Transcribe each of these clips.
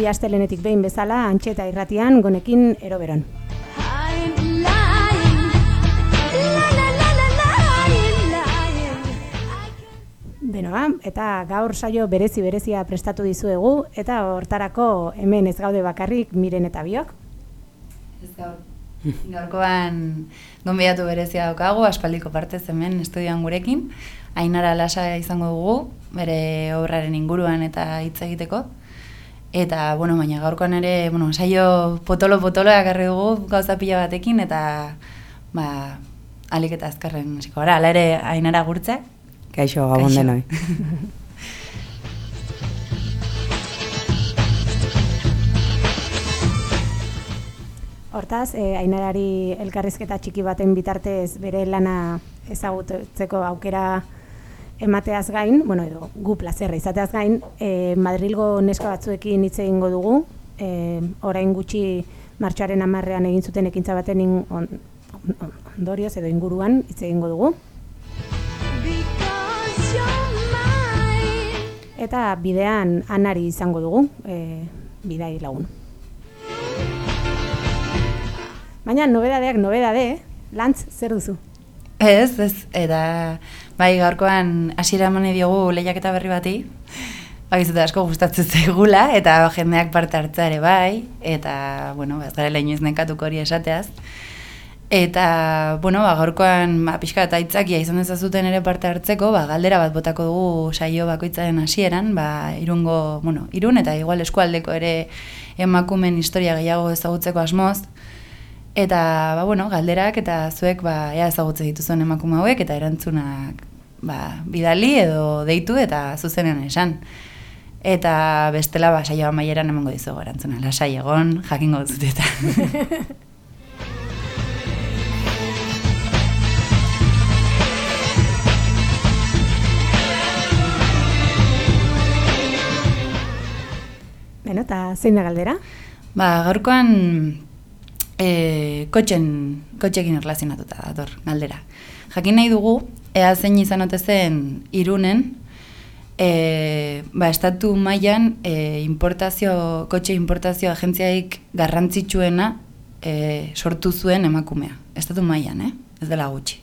Bi astelenetik behin bezala, antxeta irratian, gonekin eroberon. Beno, ba, eta gaur saio berezi berezia prestatu dizuegu, eta hortarako hemen ez gaude bakarrik miren eta biok. Ez gaur. Gaurkoan gonbidatu berezia daukagu, aspaldiko partez hemen estudioan gurekin. Ainara lasa izango dugu, bere obraren inguruan eta hitz egiteko. Eta, bueno, baina gaurkoan ere, bueno, saio potolo-potolo ekarri dugu gauza pila batekin, eta, ba, alik eta azkarren, hasiko gara, ala ere ainara gurtze. Kaixo, gabon denoi. Hortaz, eh, ainarari elkarrizketa txiki baten bitartez bere lana ezagutzeko aukera emateaz gain, bueno, edo gu plazerra izateaz gain, eh, Madrilgo neska batzuekin hitz egingo dugu, eh, orain gutxi martxoaren amarrean egin zuten ekintza baten in, on, on, ondorioz edo inguruan hitz egingo dugu. Eta bidean anari izango dugu, eh, bidai lagun. Baina nobedadeak nobedade, lantz zer duzu? Ez, ez, eta bai gaurkoan hasiera emane diogu lehiaketa berri bati, bai zute asko gustatzen zaigula, eta jendeak parte hartza ere bai, eta, bueno, ez gara lehin nekatuko hori esateaz. Eta, bueno, ba, gaurkoan ba, pixka eta aitzakia izan dezazuten ere parte hartzeko, ba, galdera bat botako dugu saio bakoitzaren hasieran, ba, irungo, bueno, irun eta igual eskualdeko ere emakumen historia gehiago ezagutzeko asmoz, Eta, ba, bueno, galderak eta zuek ba, ea ezagutze dituzuen emakume hauek eta erantzunak ba, bidali edo deitu eta zuzenean esan. Eta bestela ba, saio amaieran emango dizugu erantzuna. Lasai egon, jakingo dut eta. Beno, eta zein da galdera? Ba, gaurkoan e, kotxen, kotxekin erlazionatuta dator, galdera. Jakin nahi dugu, ea zein izan ote zen irunen, e, ba, estatu mailan e, importazio, kotxe importazio agentziaik garrantzitsuena e, sortu zuen emakumea. Estatu mailan, eh? ez dela gutxi.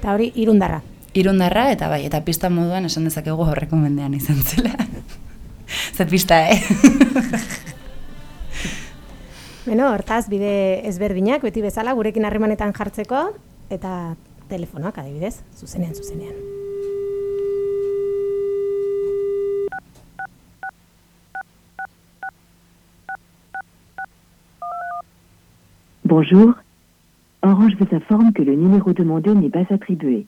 Eta hori irundarra. Irundarra eta bai, eta pista moduan esan dezakegu horreko mendean izan zela. Zer pista, eh? Beno, hortaz, bide ezberdinak, beti bezala, gurekin harremanetan jartzeko, eta telefonoak adibidez, zuzenean, zuzenean. Bonjour. Orange vous informe que le numéro demandé n'est pas attribué.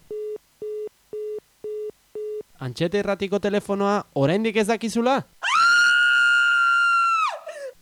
Antxete erratiko telefonoa oraindik ez dakizula?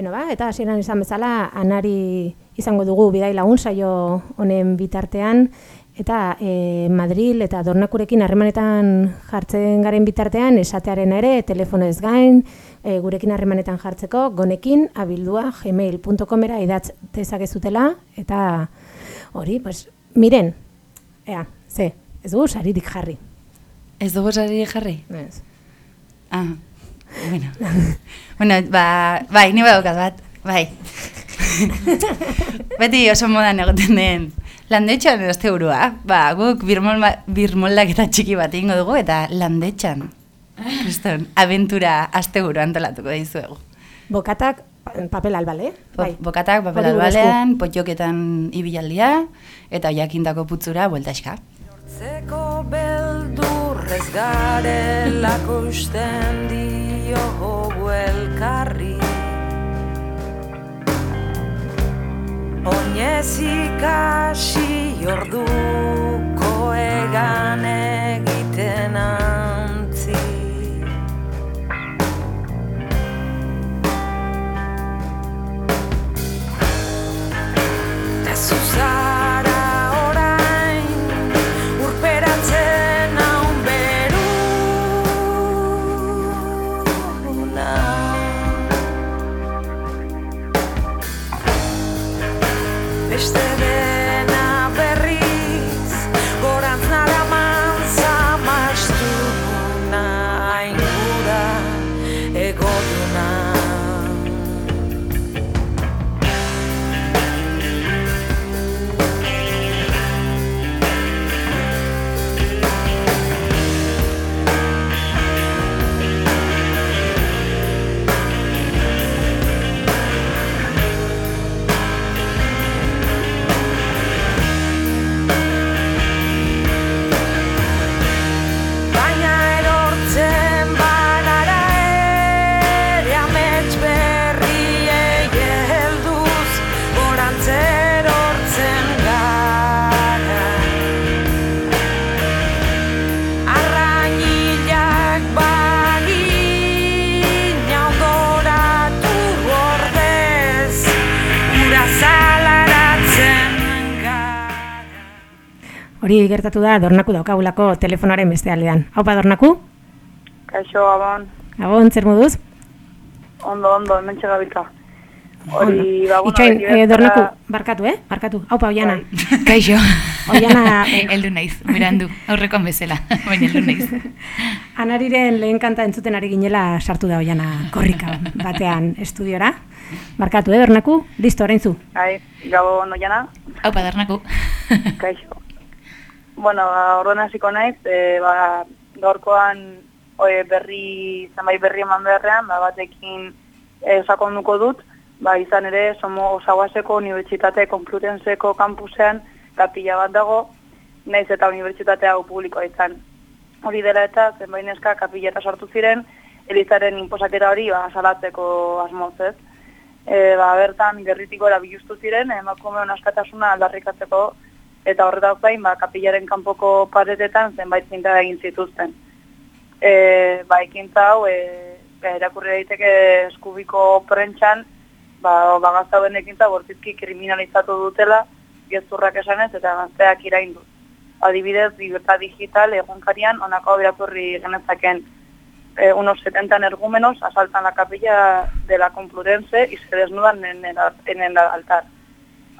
Beno ba, eta hasieran esan bezala, anari izango dugu bidai lagun saio honen bitartean, eta e, Madril eta Dornakurekin harremanetan jartzen garen bitartean, esatearen ere, telefonez gain, e, gurekin harremanetan jartzeko, gonekin abildua gmail.comera idatz dezakezutela, eta hori, pues, miren, ea, ze, ez dugu saririk jarri. Ez dugu saririk jarri? Ez. Ah, bueno. bueno, ba, bai, ni badaukat bat, bai. Beti oso modan egoten den. Landetxan edo burua, ba, guk birmol, birmoldak eta txiki bat ingo dugu, eta landetxan. Kriston, aventura asteburu antolatuko dizuegu. Bokatak papel albale, bai. Bokatak papel albalean, potjoketan ibilaldia, eta jakindako putzura, bueltaxka. Zeko beldurrez garelako usten diogu elkarri Oinezik hasi orduko egan egiten gertatu da Dornaku daukagulako telefonoaren beste aldean. Haupa Dornaku? Kaixo, Gabon, Gabon, zer moduz? ondo, ondo, hemen txegabiltza. Hori, ba, bueno, eh, bezala- Dornaku, barkatu, eh? Barkatu. Haupa, Oiana. Kaixo. Oiana, Eldu naiz, berandu, aurrekoan bezala, baina eldu naiz. Anariren lehen kanta entzuten ari ginela sartu da Oiana korrika batean estudiora. Barkatu, eh, Dornaku? Listo, orain zu. Bai, Gabon, oiana, Hau padarnako. kaixo. Bueno, ba, orduan hasiko naiz, e, ba, gaurkoan oe, berri, zenbait berri eman beharrean, ba, batekin e, sakonduko dut, ba, izan ere, somo Osaguaseko Unibertsitate Konplutenseko kampusean kapila bat dago, naiz eta unibertsitate hau publikoa izan. Hori dela eta zenbait neska kapila eta sartu ziren, elizaren inposaketa hori ba, salatzeko asmoz ez. E, ba, bertan gerritiko erabiluztu ziren, emakumeon askatasuna aldarrikatzeko eta horretaz gain ba, kapilaren kanpoko paretetan zenbait zinta egin zituzten. E, ba, ekintza hau, e, ba, erakurri daiteke eskubiko prentxan, ba, bagaztauen ekintza bortizki kriminalizatu dutela, gezurrak esanez eta gazteak iraindu. Adibidez, Libertad Digital egunkarian honako hau irakurri genezaken eh, unos 70 energúmenos asaltan la capilla de la Complutense y se desnudan en el, en el altar.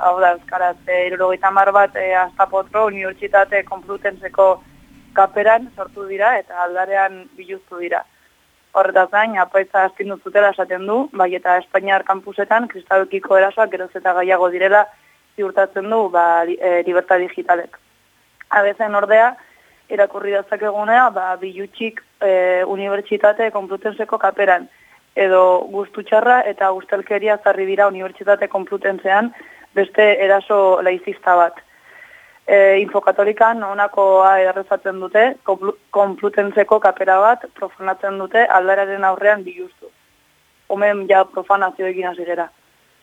Hau da, euskaraz, e, irurogeita mar bat e, Astapotro Unibertsitate Konplutenseko kaperan sortu dira eta aldarean biluztu dira. Horretaz gain, apaitza astindu zutela esaten du, bai eta Espainiar kampusetan kristalekiko erasoak geroz eta gaiago direla ziurtatzen du ba, li- e, libertad digitalek. Abezen ordea, irakurri dezakegunea, ba, bilutxik e, unibertsitate konplutenseko kaperan, edo guztutxarra eta guztelkeria zarri dira unibertsitate konplutentzean beste eraso laizista bat. E, Infokatolikan honakoa errezatzen dute, konplu- konplutentzeko kapera bat profanatzen dute aldararen aurrean biluztu. Hemen ja profanazioekin hasi gera.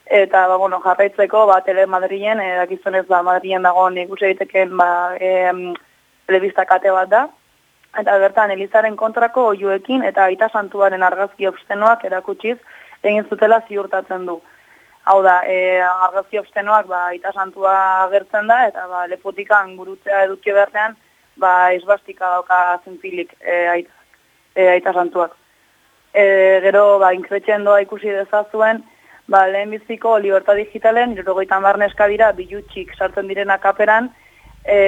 Eta, ba, bueno, jarraitzeko, ba, tele Madrilen, e, dakizunez, ba, Madrilen dago ikusi egiteken, ba, em, telebista kate bat da, eta bertan Elizaren kontrako oiuekin eta aita santuaren argazki obstenoak erakutsiz egin zutela ziurtatzen du. Hau da, e, argazki obstenoak ba, aita santua agertzen da, eta ba, lepotikan gurutzea eduki beharrean, ba, esbastika dauka zentzilik e, aita, e, aita santuak. E, gero, ba, inkretxendoa ikusi dezazuen, ba, lehenbiziko libertad digitalen, irurogeita marneska dira, bilutxik sartzen direna kaperan, e,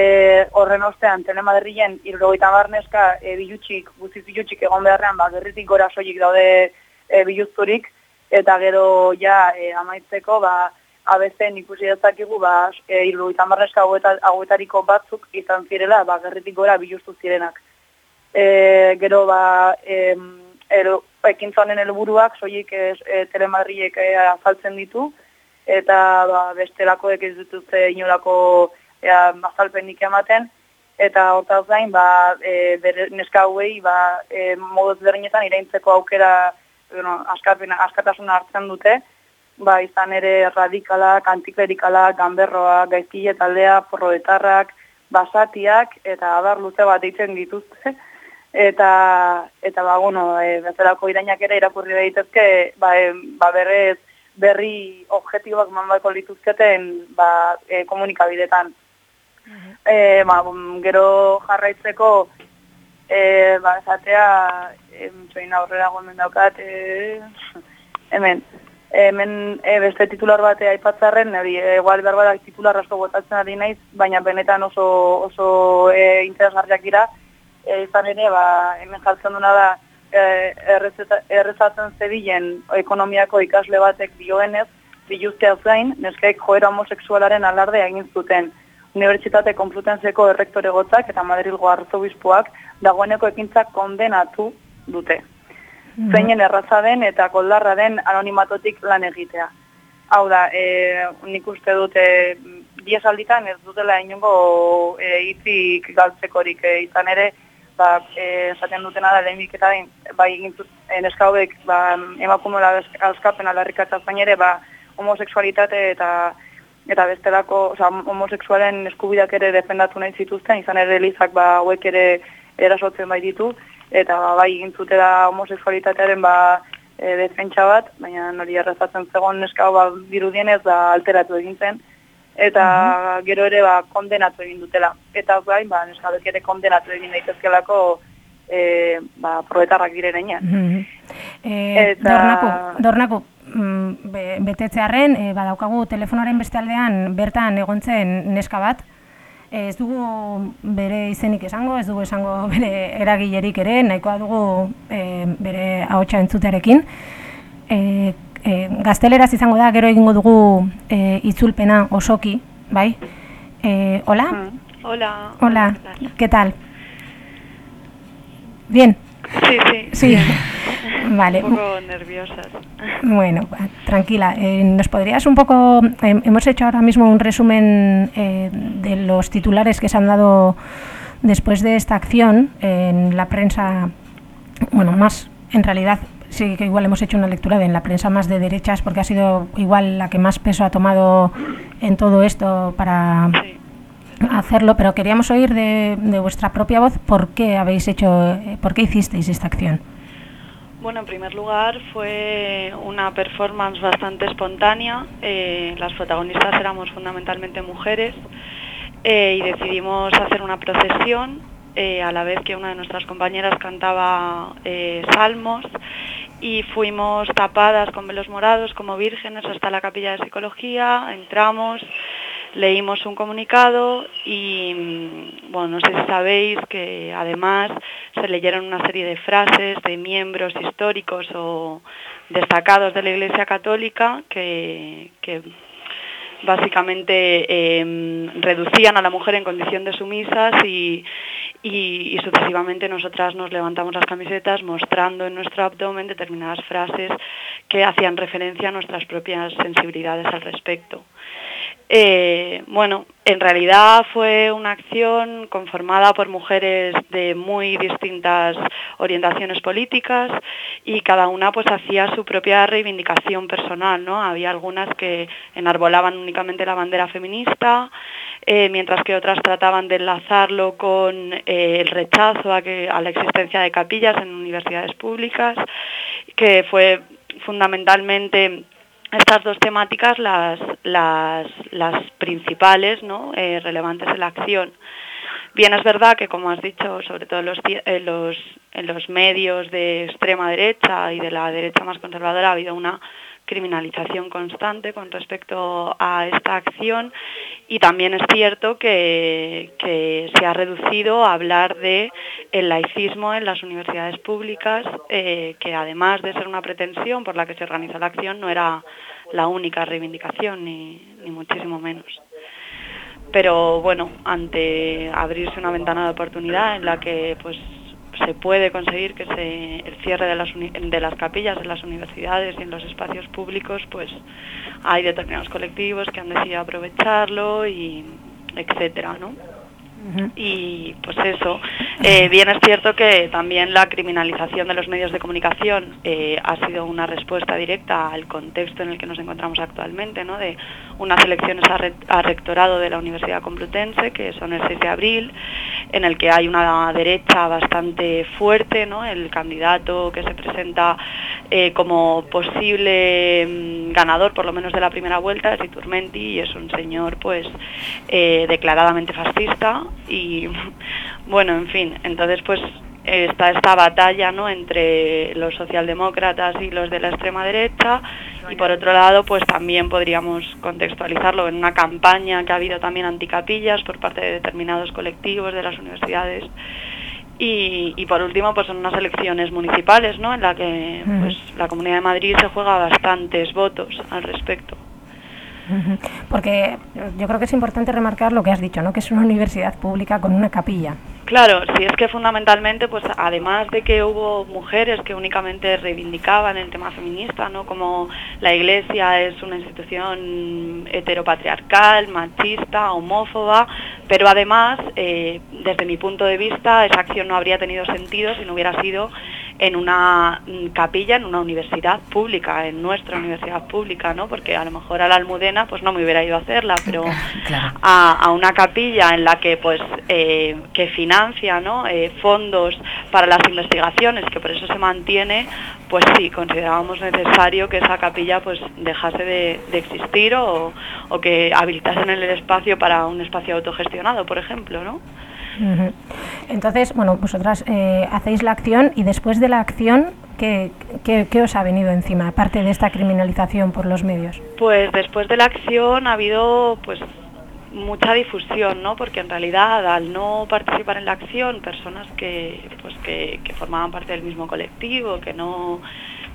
horren ostean, telemaderrien, irurogeita marneska e, bilutxik, guztiz bilutxik egon beharrean, ba, gerritik gora soilik daude e, biluzturik, eta gero ja e, amaitzeko, ba, abezen ikusi dezakigu, ba, e, irurogeita marneska haueta, hauetariko batzuk izan zirela, ba, gerritik gora biluztu zirenak. E, gero, ba, e, ero, ekintza honen helburuak soilik e, telemadriek e, azaltzen ditu, eta ba, bestelakoek ez dituzte inolako ea, azalpenik ematen, eta hortaz gain, ba, e, bere, neska hauei, ba, e, modu ezberdinetan iraintzeko aukera, bueno, askapena, askatasuna hartzen dute, ba, izan ere radikalak, antiklerikala, ganberroa, gaizkile taldea, proletarrak, basatiak, eta abar luze bat ditzen dituzte. Eta, eta ba, bueno, e, bezalako irainak ere irakurri daitezke, ba, e, ba berrez berri objetibak manbako lituzketen ba, e, komunikabidetan. E, ba, gero jarraitzeko, e, ba, esatea, e, txoin aurrera gomen daukat, e, hemen, hemen e, beste titular bate aipatzarren, hori, e, igual behar badak titular asko botatzen ari naiz, baina benetan oso, oso e, interesgarriak dira, e, izan ere, ba, hemen jartzen duna da, e, errezatzen zebilen ekonomiako ikasle batek dioenez, biluztea zain, neskaik joera homosexualaren alardea egin zuten. Unibertsitate Konplutenzeko errektore gotzak eta Madrilgo arzobispoak dagoeneko ekintzak kondenatu dute. Zeinen erraza den eta koldarra den anonimatotik lan egitea. Hau da, e, nik uste dute diez alditan ez dutela inongo e, hitzik galtzekorik e, izan ere, ba, e, esaten dutena da lehenik eta bai egintut neska hauek ba, emakumela azkapen alarrikatza zain ere, ba, homosexualitate eta eta bestelako, oza, homosexualen eskubidak ere defendatu nahi zituzten, izan ere elizak ba, hauek ere erasotzen bai ditu, eta ba, bai egintzute da homosexualitatearen ba, e, defentsa bat, baina hori errezatzen zegoen neska ba, dirudienez da alteratu egin zen, eta gero ere ba, kondenatu egin dutela. Eta bai, ba, neska ere kondenatu egin daitezkelako e, ba, proetarrak direnean. Mhm. Eh, Eta- Dornaku, Dornaku, mm, be, betetzearren, eh, badaukagu telefonoaren beste aldean bertan egontzen neska bat, Eh, ez dugu bere izenik esango, ez dugu esango bere eragilerik ere, nahikoa dugu eh, bere ahotsa entzutearekin. Eh, eh, gazteleraz izango da, gero egingo dugu eh, itzulpena osoki, bai? Eh, hola? Mm. Hola. Hola, ¿qué tal? ¿qué tal? Bien, Sí, sí. sí. bien. Vale. Un poco nerviosas. Bueno, tranquila. Eh, ¿Nos podrías un poco... eh, hemos hecho ahora mismo un resumen eh, de los titulares que se han dado después de esta acción en la prensa, bueno, más en realidad sí que igual hemos hecho una lectura de en la prensa más de derechas porque ha sido igual la que más peso ha tomado en todo esto para Sí. hacerlo, pero queríamos oír de, de vuestra propia voz por qué habéis hecho, por qué hicisteis esta acción. Bueno, en primer lugar fue una performance bastante espontánea. Eh, las protagonistas éramos fundamentalmente mujeres eh, y decidimos hacer una procesión eh, a la vez que una de nuestras compañeras cantaba salmos y fuimos tapadas con velos morados como vírgenes hasta la capilla de psicología, entramos, leímos un comunicado y, mm, bueno, no sé si sabéis que además se leyeron una serie de frases de miembros históricos o destacados de la Iglesia Católica que, básicamente eh, reducían a la mujer en condición de sumisas y, y sucesivamente nosotras nos levantamos las camisetas mostrando en nuestro abdomen determinadas frases que hacían referencia a nuestras propias sensibilidades al respecto. Eh, bueno, en realidad fue una acción conformada por mujeres de muy distintas orientaciones políticas y cada una pues hacía su propia reivindicación personal, ¿no? Había algunas que enarbolaban únicamente la bandera feminista, eh, mientras que otras trataban de enlazarlo con eh, el rechazo a, que, a la existencia de capillas en universidades públicas, que fue fundamentalmente estas dos temáticas las, las, las principales, ¿no? eh, relevantes en la acción. Bien, es verdad que, como has dicho, sobre todo en los, en los, en los medios de extrema derecha y de la derecha más conservadora ha habido una criminalización constante con respecto a esta acción y también es cierto que, se ha reducido a hablar de el laicismo en las universidades públicas, eh, que además de ser una pretensión por la que se organiza la acción, no era la única reivindicación, ni, ni muchísimo menos. Pero bueno, ante abrirse una ventana de oportunidad en la que pues se puede conseguir que se, el cierre de las, de las capillas en las universidades y en los espacios públicos, pues hay determinados colectivos que han decidido aprovecharlo y etcétera, ¿no? Y pues eso, Eh, bien es cierto que también la criminalización de los medios de comunicación eh, ha sido una respuesta directa al contexto en el que nos encontramos actualmente, ¿no? de unas elecciones a, re- a rectorado de la Universidad Complutense, que son el 6 de abril, en el que hay una derecha bastante fuerte, ¿no? el candidato que se presenta eh, como posible mm, ganador, por lo menos de la primera vuelta, es Iturmenti, y es un señor pues declaradamente fascista y bueno, en fin, entonces pues está esta batalla ¿no? entre los socialdemócratas y los de la extrema derecha y por otro lado pues también podríamos contextualizarlo en una campaña que ha habido también anticapillas por parte de determinados colectivos de las universidades y, y por último pues son unas elecciones municipales ¿no? en la que Ujú. pues la Comunidad de Madrid se juega bastantes votos al respecto. Porque yo creo que es importante remarcar lo que has dicho, ¿no? que es una universidad pública con una capilla. Claro, sí es que fundamentalmente, pues además de que hubo mujeres que únicamente reivindicaban el tema feminista, ¿no? Como la Iglesia es una institución heteropatriarcal, machista, homófoba, pero además, eh, desde mi punto de vista, esa acción no habría tenido sentido si no hubiera sido en una mm, capilla, en una universidad pública, en nuestra universidad pública, ¿no? Porque a lo mejor a la Almudena, pues no me hubiera ido a hacerla, pero Claro. a, a una capilla en la que pues eh, que financia ¿no? Eh, fondos para las investigaciones que por eso se mantiene pues sí considerábamos necesario que esa capilla pues dejase de, de existir o, o que habilitasen el espacio para un espacio autogestionado por ejemplo ¿no? Entonces, bueno, vosotras eh, hacéis la acción y después de la acción, ¿qué, qué, os ha venido encima, aparte de esta criminalización por los medios? Pues después de la acción ha habido pues mucha difusión, ¿no? Porque en realidad al no participar en la acción, personas que pues que formaban parte del mismo colectivo, que no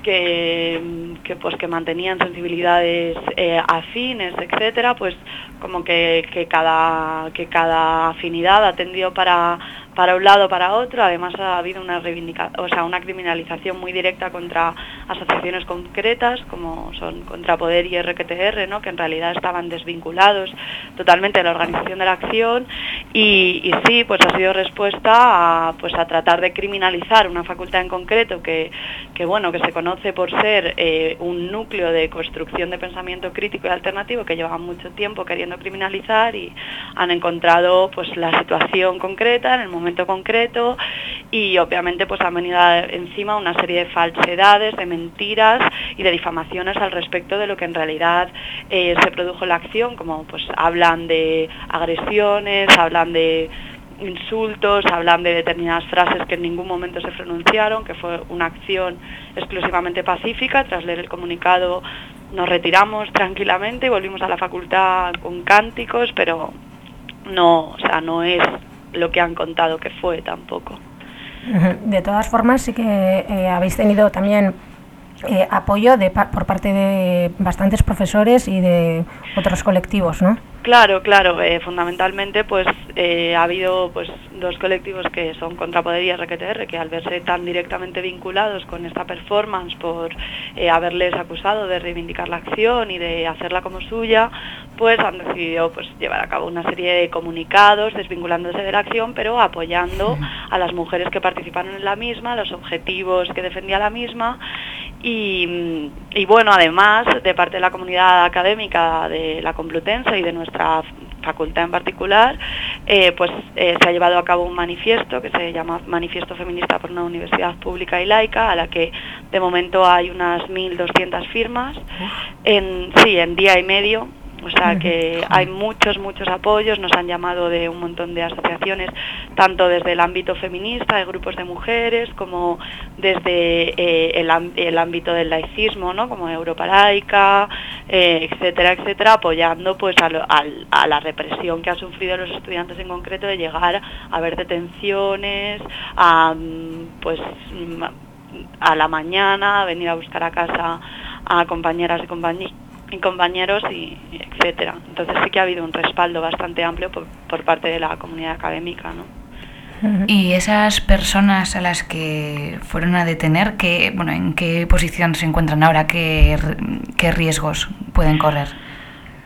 que, pues que mantenían sensibilidades eh, afines, etcétera, pues como que, que cada que cada afinidad ha tendido para para un lado para otro, además ha habido una o sea, una criminalización muy directa contra asociaciones concretas como son Contrapoder y RQTR, ¿no? que en realidad estaban desvinculados totalmente de la organización de la acción y, y sí, pues ha sido respuesta a, pues a tratar de criminalizar una facultad en concreto que, que bueno, que se conoce por ser eh, un núcleo de construcción de pensamiento crítico y alternativo que llevaban mucho tiempo queriendo criminalizar y han encontrado pues la situación concreta en el momento concreto y obviamente pues han venido encima una serie de falsedades, de mentiras y de difamaciones al respecto de lo que en realidad eh, se produjo la acción, como pues hablan de agresiones, hablan de insultos, hablan de determinadas frases que en ningún momento se pronunciaron, que fue una acción exclusivamente pacífica. Tras leer el comunicado nos retiramos tranquilamente y volvimos a la facultad con cánticos, pero no, o sea, no es lo que han contado que fue tampoco. De todas formas, sí que eh, habéis tenido también eh, apoyo de, por parte de bastantes profesores y de otros colectivos, ¿no? Claro, claro. eh, fundamentalmente, pues eh, ha habido pues dos colectivos que son Contrapoder y RQTR, que al verse tan directamente vinculados con esta performance por eh, haberles acusado de reivindicar la acción y de hacerla como suya, pues han decidido pues llevar a cabo una serie de comunicados desvinculándose de la acción, pero apoyando a las mujeres que participaron en la misma, los objetivos que defendía la misma y, y bueno, además, de parte de la comunidad académica de la Complutense y de nuestra facultad en particular, eh, pues eh, se ha llevado a cabo un manifiesto que se llama Manifiesto Feminista por una Universidad Pública y Laica, a la que de momento hay unas 1.200 firmas, en, sí, en día y medio, o sea que hay muchos, muchos apoyos, nos han llamado de un montón de asociaciones, tanto desde el ámbito feminista, de grupos de mujeres, como desde eh, el, ámbito del laicismo, ¿no? como Europa Laica, eh, etcétera, etcétera, apoyando pues a, lo- al- a la represión que han sufrido los estudiantes en concreto de llegar a ver detenciones, a mm, pues mm, a la mañana, a venir a buscar a casa a compañeras y compañeros y compañeros y etcétera. Entonces sí que ha habido un respaldo bastante amplio por, por parte de la comunidad académica, ¿no? Y esas personas a las que fueron a detener, que, bueno, ¿en qué posición se encuentran ahora? ¿Qué, qué riesgos pueden correr?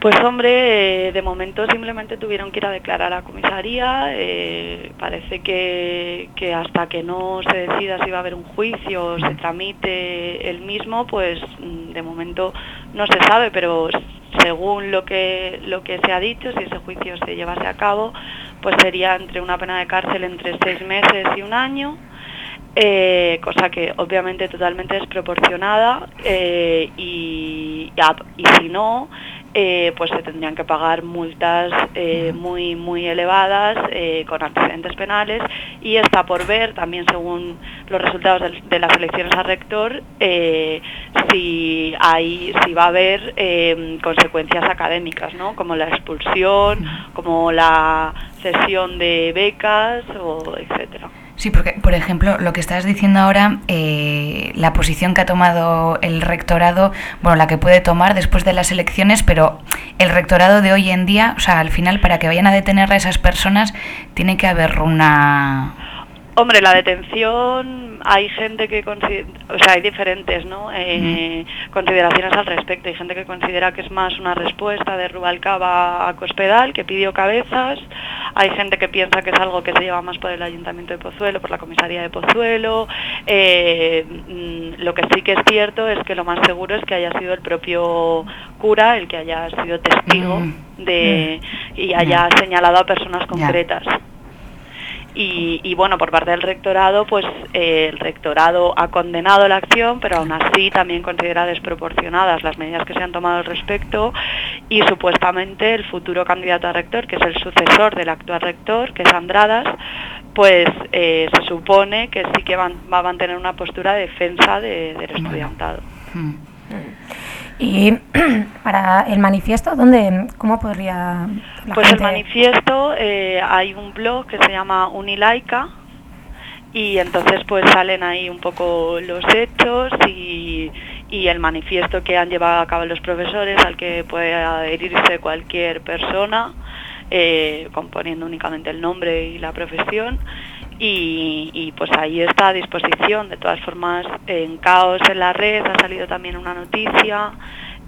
Pues hombre, eh, de momento simplemente tuvieron que ir a declarar a comisaría. eh, parece que, que hasta que no se decida si va a haber un juicio o se tramite el mismo, pues mm, de momento no se sabe, pero según lo que lo que se ha dicho, si ese juicio se llevase a cabo, pues sería entre una pena de cárcel entre seis meses y un año. eh, cosa que obviamente totalmente desproporcionada y, y y si no eh, pues se tendrían que pagar multas eh, muy muy elevadas eh, con antecedentes penales y está por ver también según los resultados de, las elecciones a rector si hay si va a haber consecuencias académicas no como la expulsión como la cesión de becas o etcétera Sí, porque, por ejemplo, lo que estás diciendo ahora, eh, la posición que ha tomado el rectorado, bueno, la que puede tomar después de las elecciones, pero el rectorado de hoy en día, o sea, al final, para que vayan a detener a esas personas, tiene que haber una... Hombre, la detención, hay gente que considera, o sea, hay diferentes ¿no? Eh, consideraciones al respecto. Hay gente que considera que es más una respuesta de Rubalcaba a Cospedal, que pidió cabezas. Hay gente que piensa que es algo que se lleva más por el Ayuntamiento de Pozuelo, por la comisaría de Pozuelo. Eh, mm, lo que sí que es cierto es que lo más seguro es que haya sido el propio cura el que haya sido testigo Mm. de y haya señalado a personas concretas. Y, y, bueno, por parte del rectorado, pues eh, el rectorado ha condenado la acción, pero aún así también considera desproporcionadas las medidas que se han tomado al respecto y supuestamente el futuro candidato a rector, que es el sucesor del actual rector, que es Andradas, pues eh, se supone que sí que van- va a mantener una postura de defensa de- del estudiantado. Mm. Y para el manifiesto, ¿dónde, ¿cómo podría la Pues el manifiesto, eh, hay un blog que se llama Unilaica y entonces pues salen ahí un poco los hechos y, y el manifiesto que han llevado a cabo los profesores al que puede adherirse cualquier persona, eh, componiendo únicamente el nombre y la profesión. Y, y, pues ahí está a disposición. De todas formas, en Caos en la red ha salido también una noticia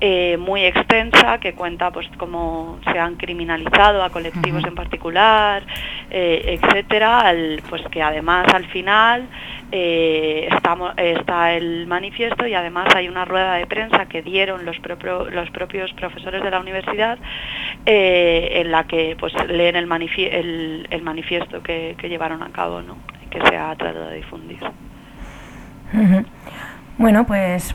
eh, muy extensa que cuenta pues cómo se han criminalizado a colectivos en particular, eh, etcétera, al- pues que además al final eh, está el manifiesto y además hay una rueda de prensa que dieron los, propio- los propios profesores de la universidad en la que pues leen el, manifie- el, el manifiesto que, que llevaron a cabo, ¿no? que se ha tratado de difundir. Bueno, pues,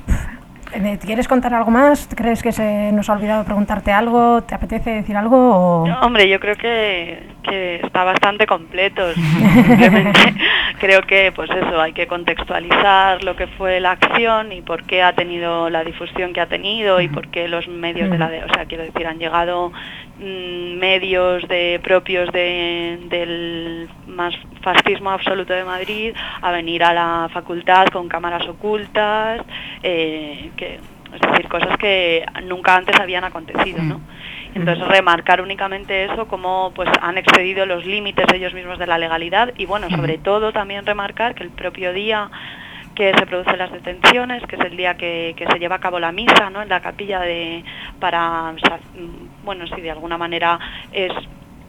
¿quieres contar algo más? ¿Crees que se nos ha olvidado preguntarte algo? ¿Te apetece decir algo? o- No, Hombre, yo creo que, que está bastante completo. Simplemente creo que, pues eso, hay que contextualizar lo que fue la acción y por qué ha tenido la difusión que ha tenido y por qué los medios de la, de- o sea, quiero decir, han llegado mm, medios de propios de- del más fascismo absoluto de Madrid a venir a la facultad con cámaras ocultas, eh, que es decir, cosas que nunca antes habían acontecido, ¿no? Entonces remarcar únicamente eso, como pues han excedido los límites ellos mismos de la legalidad y bueno, sobre todo también remarcar que el propio día que se producen las detenciones, que es el día que, que se lleva a cabo la misa, ¿no? En la capilla de para mm, bueno, si de alguna manera es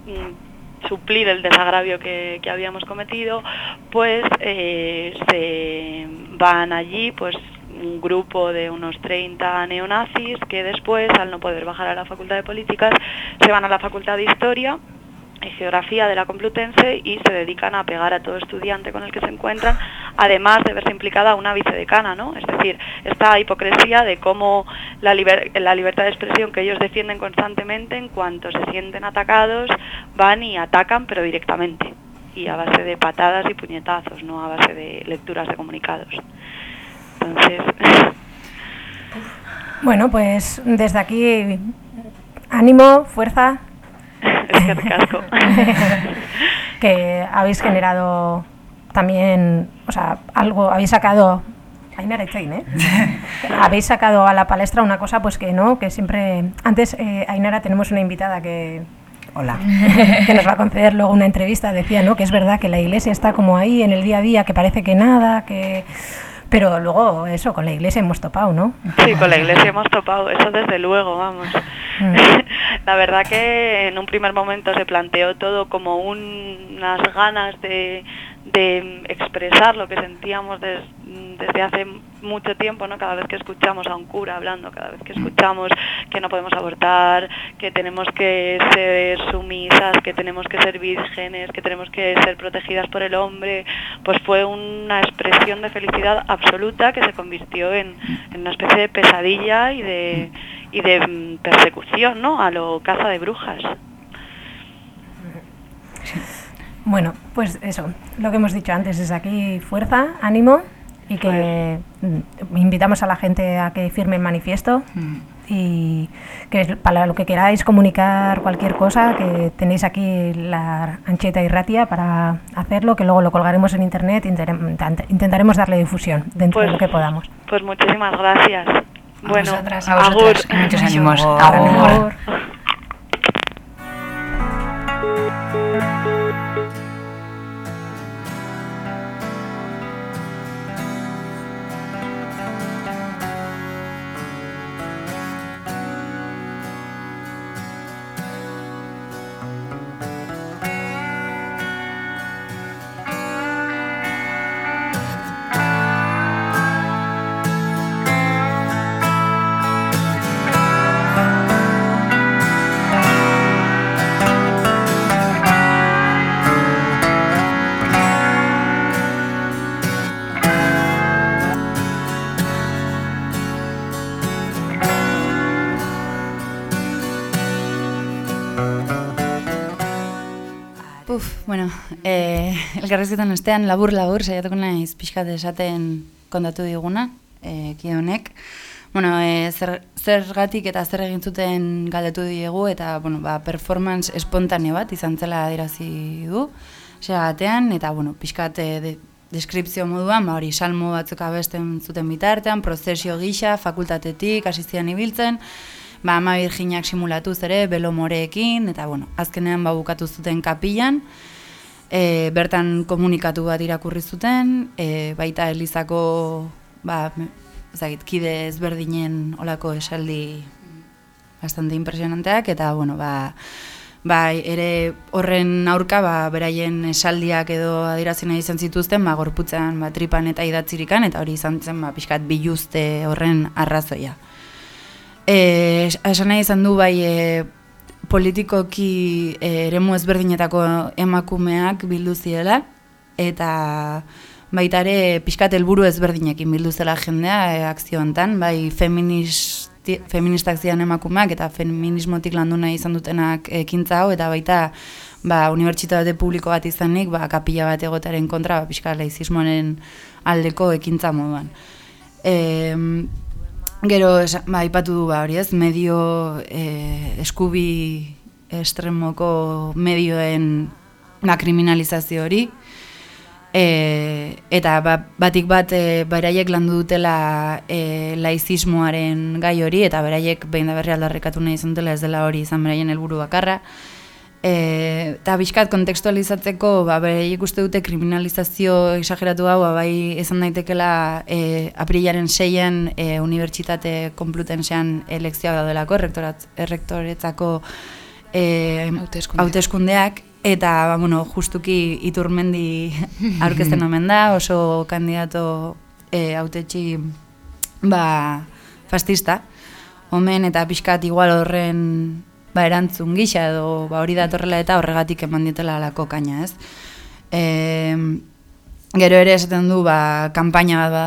mm, suplir el desagravio que, que habíamos cometido, pues eh, se van allí, pues un grupo de unos 30 neonazis que después, al no poder bajar a la Facultad de Políticas, se van a la Facultad de Historia y Geografía de la Complutense y se dedican a pegar a todo estudiante con el que se encuentran, además de verse implicada una vicedecana, ¿no? Es decir, esta hipocresía de cómo la, liber- la libertad de expresión que ellos defienden constantemente, en cuanto se sienten atacados, van y atacan, pero directamente, y a base de patadas y puñetazos, no a base de lecturas de comunicados. Entonces, Bueno, pues desde aquí, ánimo, fuerza, es que recasco. que habéis generado también, o sea, algo, habéis sacado, ¿eh? habéis sacado a la palestra una cosa pues que no, que siempre, antes eh, Ainara tenemos una invitada que, hola, que nos va a conceder luego una entrevista, decía, ¿no? Que es verdad que la iglesia está como ahí en el día a día, que parece que nada, que... Pero luego eso, con la iglesia hemos topado, ¿no? Sí, con la iglesia hemos topado, eso desde luego, vamos. Mm. la verdad que en un primer momento se planteó todo como un- unas ganas de, de expresar lo que sentíamos des- desde hace mucho tiempo, ¿no? Cada vez que escuchamos a un cura hablando, cada vez que escuchamos que no podemos abortar, que tenemos que ser sumisas, que tenemos que ser vírgenes, que tenemos que ser protegidas por el hombre, pues fue una expresión de felicidad absoluta que se convirtió en, en una especie de pesadilla y de, y de mm, persecución, ¿no? A lo caza de brujas. Bueno, pues eso, lo que hemos dicho antes es aquí fuerza, ánimo y que mm, invitamos a la gente a que firme el manifiesto y que es para lo que queráis comunicar cualquier cosa, que tenéis aquí la ancheta y ratia para hacerlo, que luego lo colgaremos en internet, intare- intentaremos darle difusión dentro de Pues- lo que podamos. Pues muchísimas gracias. bueno, vosotras, a vosotras, y muchos ánimos. Agur. Agur. Bueno, eh, elkarrezketan ostean labur-labur saiatuko naiz pixkat esaten kontatu diguna, kide honek. Bueno, eh, zer, zergatik eta zer egin zuten galdetu diegu eta bueno, ba, performance espontane bat izan zela adierazi du. Segatean, eta bueno, pixkat eh, de, deskripzio moduan, ba, hori salmo batzuk abesten zuten bitartean, prozesio gisa, fakultatetik, ziren ibiltzen, ba, ama virginak simulatuz ere, belo moreekin, eta bueno, azkenean ba, bukatu zuten kapilan, e, bertan komunikatu bat irakurri zuten, e, baita Elizako ba, dakit, kide ezberdinen olako esaldi bastante impresionanteak, eta bueno, ba, bai, ere horren aurka, ba, beraien esaldiak edo adierazi nahi izan zituzten, ba, gorputzean, ba, tripan eta idatzirikan, eta hori izan zen, ba, pixkat biluzte horren arrazoia. E, esan nahi izan du bai e, politikoki e, eremu ezberdinetako emakumeak bildu zirela eta baita ere pixkat helburu ezberdinekin bildu zela jendea e, akzio hontan, bai feministi, feministak ziren emakumeak eta feminismotik landu nahi izan dutenak ekintza hau eta baita ba, unibertsitate publiko bat izanik ba, kapila bat egotaren kontra ba, pixkat laizismoaren aldeko ekintza moduan. E, Gero, ba, aipatu du ba, hori ez, medio eh, eskubi estremoko medioen ba, kriminalizazio hori. E, eta ba, batik bat e, beraiek landu dutela e, laizismoaren gai hori, eta beraiek behin da berri aldarrekatu nahi izan dutela ez dela hori izan beraien helburu bakarra. E, eta bizkat kontekstualizatzeko, ba, beraiek uste dute kriminalizazio exageratu hau, ba, bai izan daitekela e, aprilaren seian e, unibertsitate komplutensean elekzioa daudelako, errektorat, errektoretzako e, Hauteskundeak. hauteskundeak, eta, ba, bueno, justuki iturmendi aurkezten omen da, oso kandidato e, autetxi, ba, fascista, omen eta pixkat igual horren ba, erantzun gisa edo ba, hori datorrela eta horregatik eman dietela alako kaina, ez? E, gero ere esaten du ba, kanpaina ba,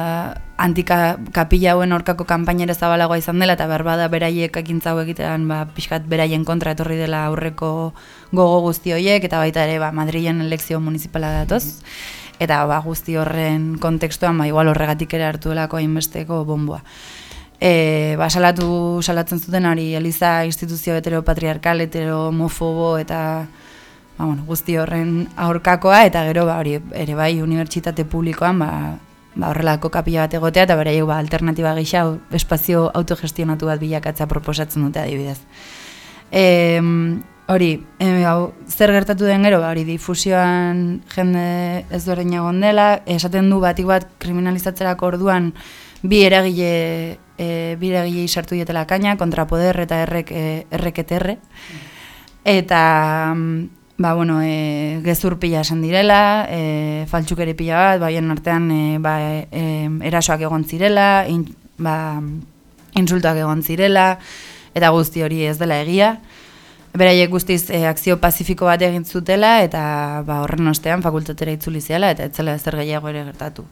antikapila hauen aurkako kanpaina ere zabalagoa izan dela eta behar bada beraiek ekintza hau egitean ba, pixkat beraien kontra etorri dela aurreko gogo guzti horiek eta baita ere ba, Madrilen elekzio municipala datoz eta ba, guzti horren kontekstuan ba, igual horregatik ere hartu delako hainbesteko bonboa. E, ba, salatu, salatzen zuten hori Eliza instituzio heteropatriarkal, heterohomofobo eta ba, bueno, guzti horren aurkakoa eta gero ba, hori ere bai unibertsitate publikoan ba, ba, horrelako kapila bat egotea eta beraiek ba, alternatiba gisa espazio autogestionatu bat bilakatzea proposatzen dute adibidez. E, hori, e, hau, zer gertatu den gero, ba, hori difusioan jende ez egon dela, esaten du batik bat kriminalizatzerako orduan bi eragile e, bi eragilei sartu dietela kaina, kontrapoder eta errek, e, erreketerre. Eta, ba, bueno, e, gezur pila esan direla, e, faltsukere pila bat, baien artean e, ba, e, erasoak egon zirela, in, ba, insultuak egon zirela, eta guzti hori ez dela egia. Beraiek guztiz e, akzio pazifiko bat egin zutela, eta ba, horren ostean fakultatera itzuli ziala, eta ez zela ezer gehiago ere gertatu.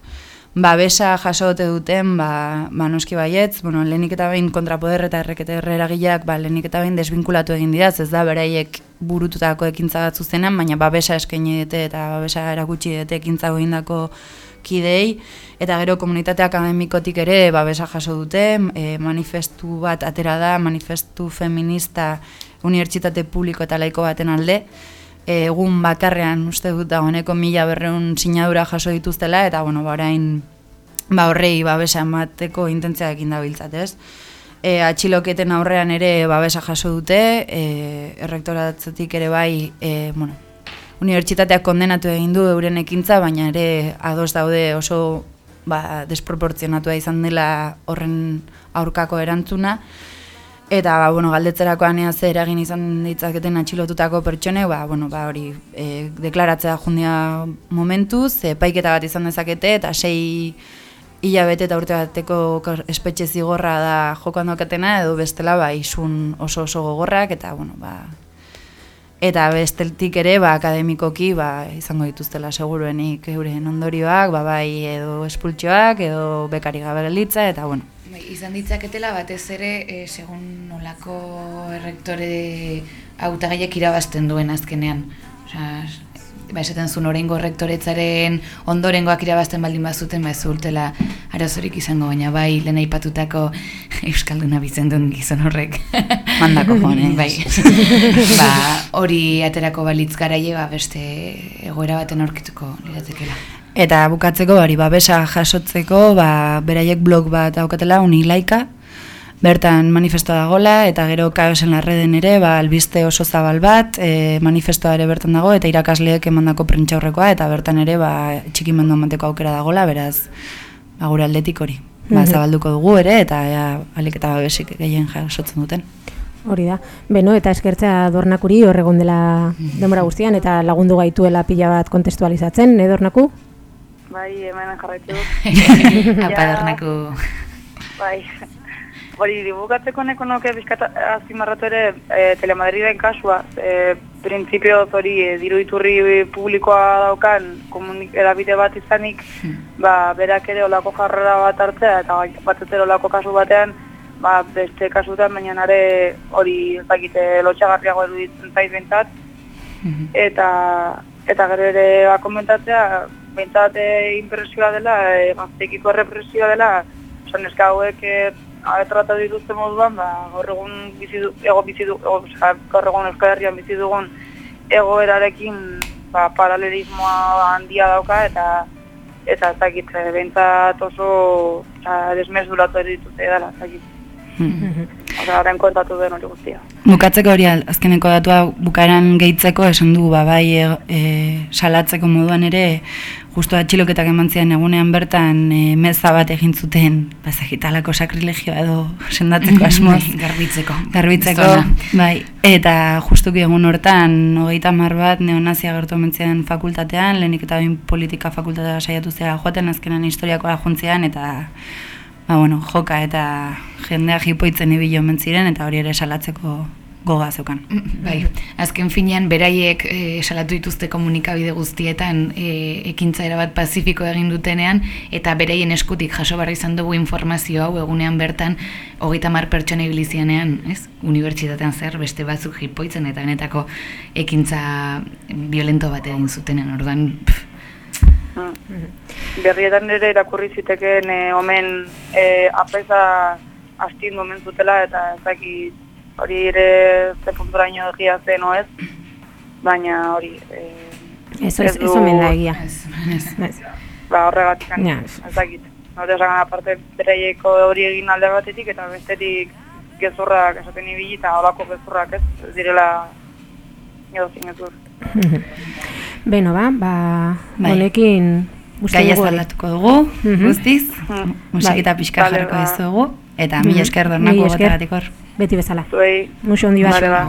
Babesa jasote duten, ba, ba noski baietz, bueno, lehenik eta behin kontrapoder eta errekete eragileak, ba, lehenik eta behin desbinkulatu egin dira, ez da beraiek burututako ekintza bat zuzenan, baina babesa eskaini dute eta babesa erakutsi dute ekintza egindako kidei, eta gero komunitate akademikotik ere babesa jaso dute, e, manifestu bat atera da, manifestu feminista unibertsitate publiko eta laiko baten alde, egun bakarrean uste dut dagoeneko mila berreun sinadura jaso dituztela, eta bueno, ba, orain ba, horrei babesa emateko intentzia ekin dabiltzat, ez? E, atxiloketen aurrean ere babesa jaso dute, e, errektoratzetik ere bai, e, bueno, unibertsitateak kondenatu egin du euren ekintza, baina ere ados daude oso ba, desproportzionatua izan dela horren aurkako erantzuna, Eta, ba, bueno, galdetzerakoan ea zer eragin izan ditzaketen atxilotutako pertsone, ba, bueno, ba, hori, e, deklaratzea jundia momentuz, e, paiketa bat izan dezakete, eta sei hilabete eta urte bateko espetxe zigorra da jokoan dokatena, edo bestela, ba, isun oso oso gogorrak, eta, bueno, ba, eta besteltik ere, ba, akademikoki, ba, izango dituztela seguruenik euren ondorioak, ba, bai, edo espultxoak, edo bekari gabe gelitza, eta, bueno, Bai, izan ditzaketela batez ere, e, segun nolako errektore hautagaiek irabazten duen azkenean. Osa, ba, esaten zuen oraingo rektoretzaren ondorengoak irabazten baldin bazuten, ba ez urtela arazorik izango, baina bai lehen aipatutako Euskalduna bizendun gizon horrek. Mandako jone. bai. ba, hori aterako balitz garaie, ba, beste egoera baten aurkituko liratekela. Eta bukatzeko, bari, babesa jasotzeko, ba, beraiek blog bat daukatela, unilaika, bertan manifestoa dagola, eta gero kaosen larreden ere, ba, albiste oso zabal bat, e, manifestoa ere bertan dago, eta irakasleek emandako prentxaurrekoa, eta bertan ere, ba, txikimendu emateko aukera dagola, beraz, ba, gure aldetik hori. Ba, Mhm. zabalduko dugu ere, eta ja, alik eta babesik gehien jasotzen duten. Hori da. Beno, eta eskertzea dornakuri horregon dela denbora guztian, eta lagundu gaituela pila bat kontestualizatzen, eh, dornaku? Bai, hemen jarraitu. Apa, Ja. dornako... Bai. Hori, dibukatzeko neko noke bizkata azpimarratu ere e, Telemadriden kasua, e, printzipio hori e, diru iturri publikoa daukan komunik edabide bat izanik, ba, berak ere olako jarrera bat hartzea, eta batez ere olako kasu batean, ba, beste kasutan, baina nare hori ez dakite lotxagarriago eruditzen zait behintzat, eta eta gero ere ba, komentatzea behintzat e, impresioa dela, e, gaztekiko represioa dela, osan eska hauek e, tratatu dituzte moduan, ba, gaur egun bizi du, ego bizi du, ego, oza, gaur egun Euskal Herrian bizi dugun egoerarekin ba, paralelismoa handia dauka eta eta ez dakit, e, behintzat oso oza, desmezuratu dituzte dela, ez dakit. Oza, orain kontatu den hori guztia. Bukatzeko hori azkeneko datua bukaeran gehitzeko esan dugu ba, bai e, e, salatzeko moduan ere justu atxiloketak eman egunean bertan e, meza bat egin zuten ba, zagitalako sakrilegioa edo sendatzeko asmoz Bai, garbitzeko. garbitzeko bai eta justuki egun hortan hogeita hamar bat neonazia gertu omentzean fakultatean lehenik eta bain politika fakultatea saiatu zera joaten azkenan historiakoa juntzean eta ba, bueno, joka eta jendea jipoitzen ibili omen ziren eta hori ere salatzeko goga zeukan. Bai, azken finean beraiek e, salatu dituzte komunikabide guztietan e, ekintza erabat pazifiko egin dutenean eta beraien eskutik jaso barra izan dugu informazio hau egunean bertan hogeita mar pertsona ibilizianean, ez? Unibertsitatean zer beste batzuk jipoitzen eta benetako ekintza violento bat egin zutenen, orduan pff, Mm. Berrietan ere irakurri zitekeen e, omen e, apesa astindu omen zutela eta ez dakit hori ere ze punturaino egia zen o ez, baina hori e, Ez, ez, ez omen da egia. ba, horregatik Ja. ez dakit. Hori esan aparte beraieko hori egin alde batetik eta bestetik gezurrak esaten ibili eta holako gezurrak ez, ez direla edo zinezur. Beno ba, ba Bai. honekin gaia dugu zaldatuko dugu, guztiz, Mhm. musikita Bai. pixka Vale, jarriko ba. dizuegu, eta Mhm. mila esker dornako esker. gotagatik hor. Beti bezala. Zuei. Muxo handi bat. Vale, ba.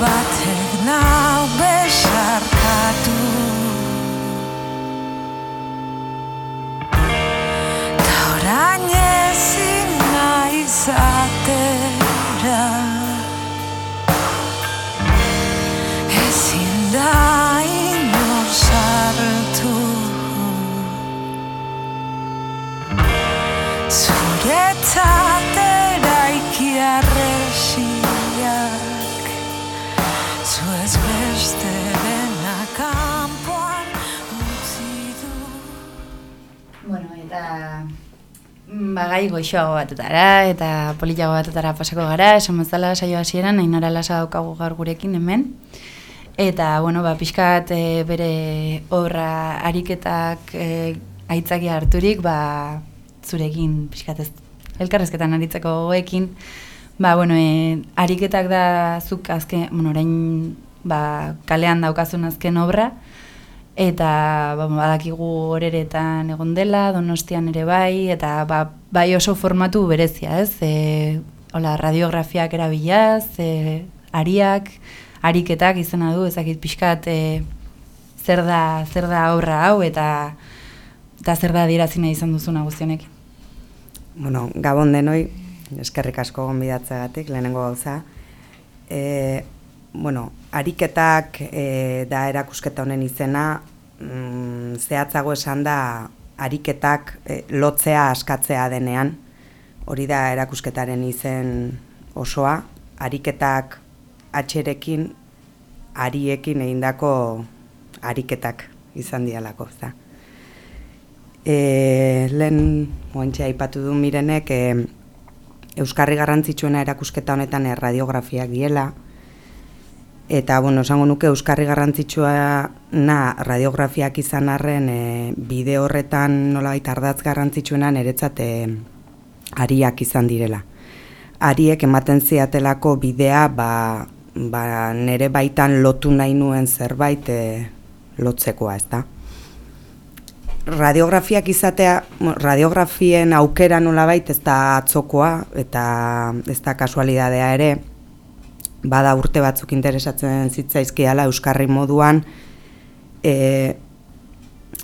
Batek nau besarkatu Ta orain ezin naizatera Ezin da inor sartu. Zuretzat eraiki bagai goixoago batetara eta politiago batetara pasako gara, esan bezala saio hasieran ainara lasa daukagu gaur gurekin hemen. Eta, bueno, ba, pixkat e, bere obra ariketak e, aitzakia harturik, ba, zurekin pixkat ez elkarrezketan aritzeko gogoekin, ba, bueno, e, ariketak da zuk azken, bueno, orain ba, kalean daukazun azken obra, eta ba, badakigu horeretan egon dela, donostian ere bai, eta ba, bai oso formatu berezia, ez? E, hola, radiografiak erabilaz, e, ariak, ariketak izena du, ezakit pixkat e, zer da, zer da obra hau, eta eta zer da adierazi nahi izan duzuna guztionekin. Bueno, gabon denoi, eskerrik asko gonbidatzeagatik, lehenengo gauza. E, bueno, ariketak e, da erakusketa honen izena, mm, zehatzago esan da ariketak e, lotzea askatzea denean, hori da erakusketaren izen osoa, ariketak atxerekin, ariekin egindako ariketak izan dialako, ez da. E, lehen oantxe aipatu du mirenek e, Euskarri garrantzitsuena erakusketa honetan e, radiografiak diela eta bueno, esango nuke Euskarri garrantzitsua na radiografiak izan arren e, bide horretan nolabait ardatz garrantzitsuena niretzat e, ariak izan direla. Ariek ematen ziatelako bidea ba, ba, nere baitan lotu nahi nuen zerbait e, lotzekoa, ez da? radiografiak izatea, radiografien aukera nolabait ez da atzokoa eta ez da kasualidadea ere, bada urte batzuk interesatzen zitzaizkiala Euskarri moduan, e,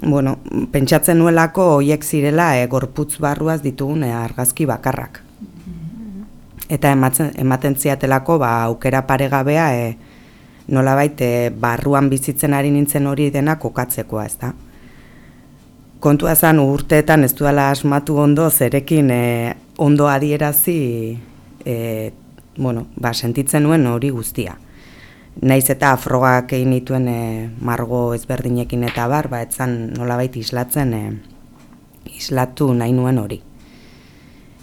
bueno, pentsatzen nuelako hoiek zirela e, gorputz barruaz ditugun e, argazki bakarrak. Eta ematzen, ematen ziatelako ba, aukera paregabea e, nolabait e, barruan bizitzen ari nintzen hori dena kokatzekoa, ez da? kontua zan urteetan ez duela asmatu ondo zerekin e, ondo adierazi e, bueno, ba, sentitzen nuen hori guztia. Naiz eta afrogak egin nituen e, margo ezberdinekin eta bar, ba, etzan nolabait islatzen e, islatu nahi nuen hori.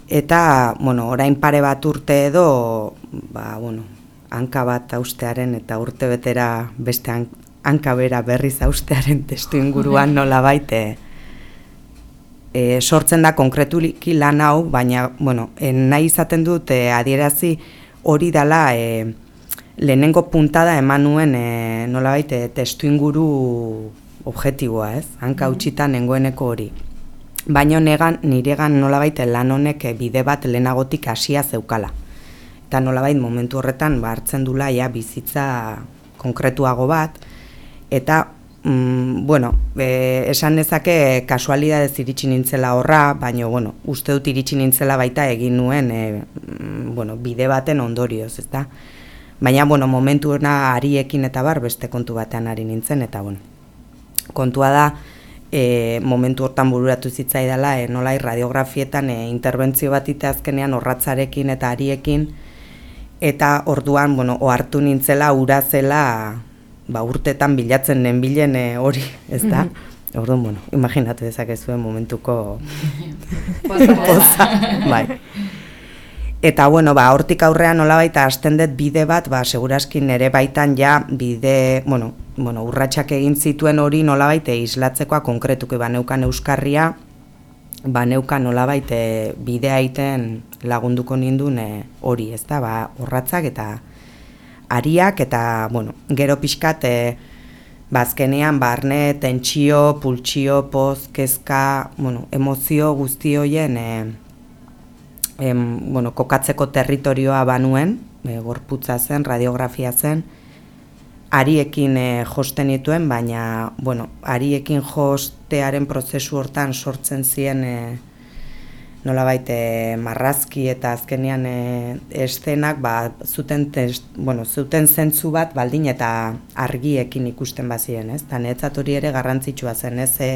Eta, bueno, orain pare bat urte edo, ba, bueno, hanka bat austearen eta urte betera beste han- hanka bera berriz austearen testu inguruan nolabait e, e, sortzen da konkretuliki lan hau, baina bueno, e, nahi izaten dut e, adierazi hori dala e, lehenengo puntada eman nuen e, nolabait e, testu inguru objektiboa, ez? Hanka utxitan nengoeneko hori. Baina negan, niregan nolabait lan honek bide bat lehenagotik hasia zeukala. Eta nolabait momentu horretan ba, hartzen dula ja bizitza konkretuago bat, eta mm, bueno, e, esan dezake kasualidadez iritsi nintzela horra, baina bueno, uste dut iritsi nintzela baita egin nuen e, mm, bueno, bide baten ondorioz, ezta? Baina bueno, momentu hona ariekin eta bar beste kontu batean ari nintzen eta bueno. Kontua da e, momentu hortan bururatu zitzaidala e, nola radiografietan e, interbentzio bat ite azkenean orratzarekin eta ariekin eta orduan bueno, ohartu nintzela ura zela ba, urtetan bilatzen den bilen e, hori, ez da? Orduan, bueno, imaginatu dezakezuen momentuko poza. bai. Eta bueno, ba, hortik aurrean nolabait hasten dut bide bat, ba, seguraski nere baitan ja bide, bueno, bueno, urratsak egin zituen hori nolabait e, islatzekoa konkretuke ba neukan euskarria, ba neukan nolabait e, bidea egiten lagunduko nindun hori, ezta? Ba, urratsak eta ariak eta, bueno, gero pixkat, e, bazkenean barne, tentsio, pultsio, poz, kezka, bueno, emozio guzti hoien e, em, bueno, kokatzeko territorioa banuen, e, gorputza zen, radiografia zen, ariekin e, josten dituen, baina, bueno, ariekin jostearen prozesu hortan sortzen ziren e, nolabait e, marrazki eta azkenean e, eszenak ba, zuten, test, bueno, zuten zentzu bat baldin eta argiekin ikusten bazien, ez? Eta netzat hori ere garrantzitsua zen, ez e,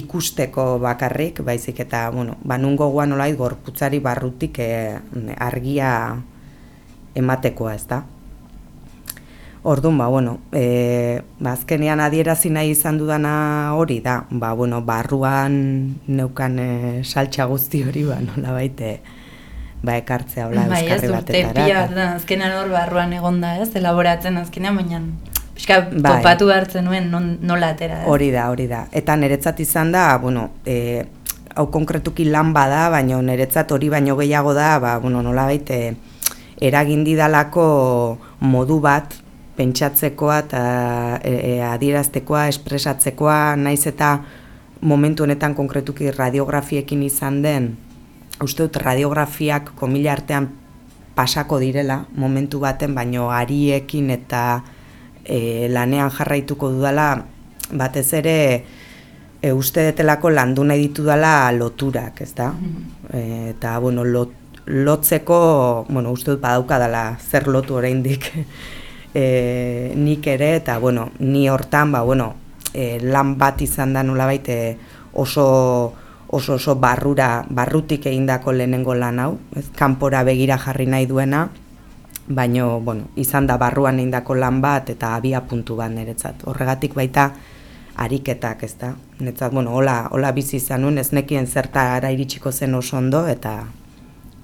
ikusteko bakarrik, baizik eta, bueno, banungo guan nolait gorputzari barrutik e, argia ematekoa, ez da? Orduan, ba, bueno, e, ba, azkenean adierazi nahi izan dudana hori da, ba, bueno, barruan neukan e, saltxa guzti hori, ba, nola baite, ba, ekartzea hola bai, euskarri ez, batetara. urte pila bat da, azkenean hor barruan egonda, ez, elaboratzen azkenean, baina pixka Bai. topatu hartzen nuen non, nola atera, ez? Hori da, hori da. Eta niretzat izan da, bueno, e, hau konkretuki lan bada, baina niretzat hori baino gehiago da, ba, bueno, nola baite, eragin didalako modu bat, pentsatzekoa eta e, e, adieraztekoa, espresatzekoa, naiz eta momentu honetan konkretuki radiografiekin izan den, uste dut radiografiak komila artean pasako direla momentu baten, baino ariekin eta e, lanean jarraituko dudala batez ere e, uste detelako landu nahi ditu dela loturak, ez da? E, eta, bueno, lot, lotzeko, bueno, uste dut badauka dela zer lotu oraindik e, nik ere, eta, bueno, ni hortan, ba, bueno, e, lan bat izan da nolabait e, oso oso oso barrura, barrutik egindako lehenengo lan hau, ez, kanpora begira jarri nahi duena, baino, bueno, izan da barruan egindako lan bat eta abia puntu bat niretzat. Horregatik baita ariketak, ez da? Netzat, bueno, hola, hola bizi izan nuen, ez nekien zertara iritsiko zen oso ondo, eta,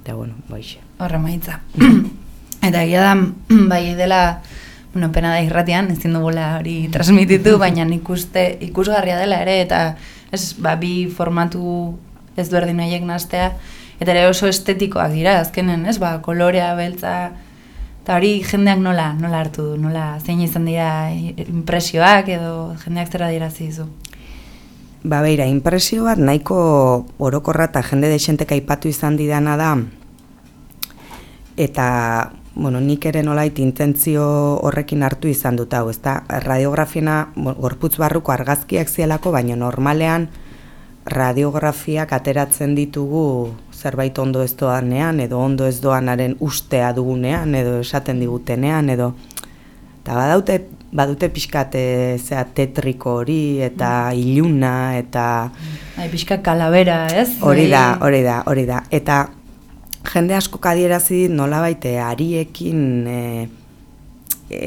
eta bueno, boixe. Horre maitza. eta egia da, bai dela, bueno, pena da irratian, ezin dugula hori transmititu, baina ikuste, ikusgarria dela ere, eta ez, ba, bi formatu ez du erdin horiek nastea, eta ere oso estetikoak dira, azkenen, ez, ba, kolorea, beltza, eta hori jendeak nola, nola hartu du, nola, zein izan dira impresioak edo jendeak zera dira zizu. Ba beira, impresio bat nahiko orokorra eta jende deixentek aipatu izan didana da eta bueno, nik ere nolait intentzio horrekin hartu izan dut hau, ezta? Radiografiena gorputz barruko argazkiak zielako, baina normalean radiografiak ateratzen ditugu zerbait ondo ez doanean, edo ondo ez doanaren ustea dugunean, edo esaten digutenean, edo eta badaute, badute pixkat e, zea tetriko hori, eta iluna, eta Bai, pixka kalabera, ez? hori da, Bai. hori da, hori da. Eta jende asko kadierazi nolabait eh, ariekin e, e,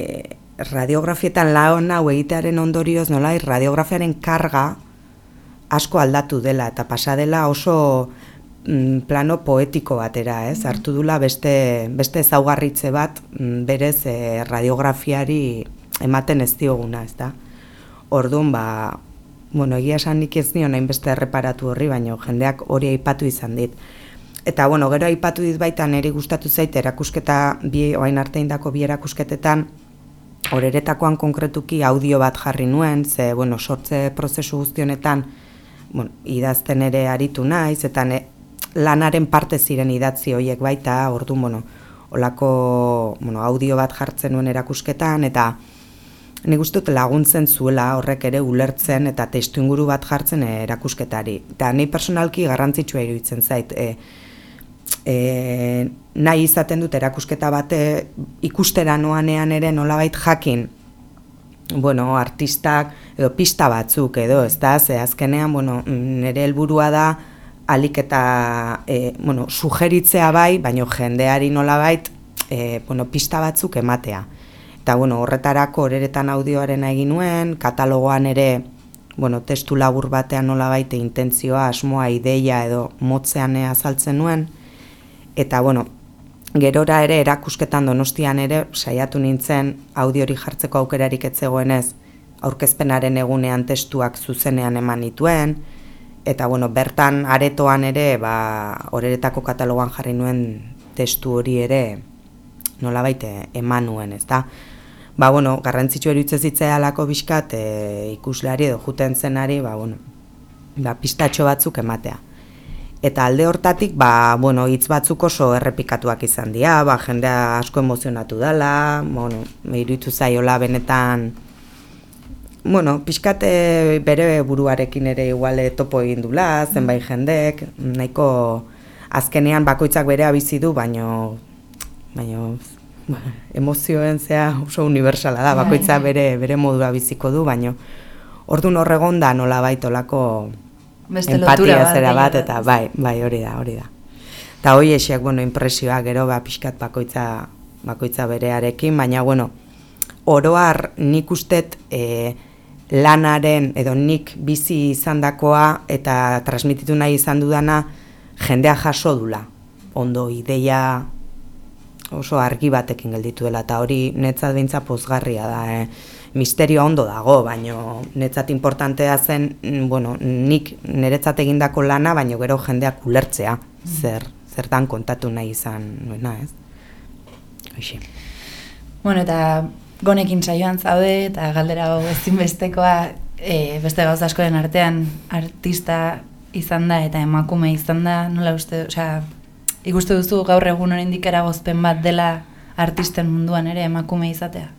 radiografietan laon hau egitearen ondorioz nolai radiografiaren karga asko aldatu dela eta pasa dela oso mm, plano poetiko batera, ez? Hartu dula beste, beste ezaugarritze bat mm, berez e, radiografiari ematen ez dioguna, ez da? Orduan, ba, bueno, egia esan nik ez nion hainbeste erreparatu horri, baina jendeak hori aipatu izan dit. Eta, bueno, gero aipatu dit baita niri gustatu zait erakusketa, bi, oain arte indako bi erakusketetan, horeretakoan konkretuki audio bat jarri nuen, ze, bueno, sortze prozesu guzti honetan, bueno, idazten ere aritu naiz, eta ne, lanaren parte ziren idatzi horiek baita, orduan, bueno, olako bueno, audio bat jartzen nuen erakusketan, eta nik uste dut laguntzen zuela horrek ere ulertzen eta testu inguru bat jartzen erakusketari. Eta ni personalki garrantzitsua iruditzen zait. E, e, nahi izaten dut erakusketa bate ikustera noanean ere nolabait jakin bueno, artistak edo pista batzuk edo, ez da, ze azkenean, bueno, nire helburua da alik eta, e, bueno, sugeritzea bai, baino jendeari nolabait, e, bueno, pista batzuk ematea. Eta, bueno, horretarako horeretan audioaren egin nuen, katalogoan ere, bueno, testu labur batean nolabait intentzioa, asmoa, ideia edo motzean azaltzen nuen, eta, bueno, Gerora ere erakusketan donostian ere saiatu nintzen audiori jartzeko aukerarik ez zegoenez aurkezpenaren egunean testuak zuzenean eman nituen eta bueno, bertan aretoan ere ba horeretako katalogan jarri nuen testu hori ere nola baite eman nuen, ez da? Ba, bueno, garrantzitsu erutze zitzealako bizkat e, ikusleari edo juten zenari, ba, bueno, ba, pistatxo batzuk ematea. Eta alde hortatik, ba, bueno, hitz batzuk oso errepikatuak izan dira, ba, jendea asko emozionatu dela, bueno, iruditu zaiola benetan, bueno, pixkate bere buruarekin ere iguale topo egin dula, zenbait jendek, nahiko azkenean bakoitzak berea bizi du, baino, baino, ba, emozioen zea oso universala da, bakoitza bere, bere modura biziko du, baino, ordun horregon da nola baitolako Beste empatia lotura bat zera bat, eta bai, bai, hori da, hori da. Eta hoi esiak, bueno, impresioa gero, ba, pixkat bakoitza, bakoitza berearekin, baina, bueno, oroar nik ustet e, lanaren edo nik bizi izandakoa eta transmititu nahi izan dudana jendea jaso dula. Ondo ideia oso argi batekin gelditu dela eta hori netzat bintza pozgarria da. Eh? Misterioa ondo dago, baino netzat importantea zen, mm, bueno, nik niretzat egindako lana, baino gero jendeak ulertzea, zer, zertan kontatu nahi izan nuena, ez? Hoxe. Bueno, eta gonekin saioan zaude eta galdera hau ezinbestekoa e, beste gauza askoren artean artista izan da eta emakume izan da, nola uste, osea, ikuste duzu gaur egun oraindik eragozpen bat dela artisten munduan ere emakume izatea.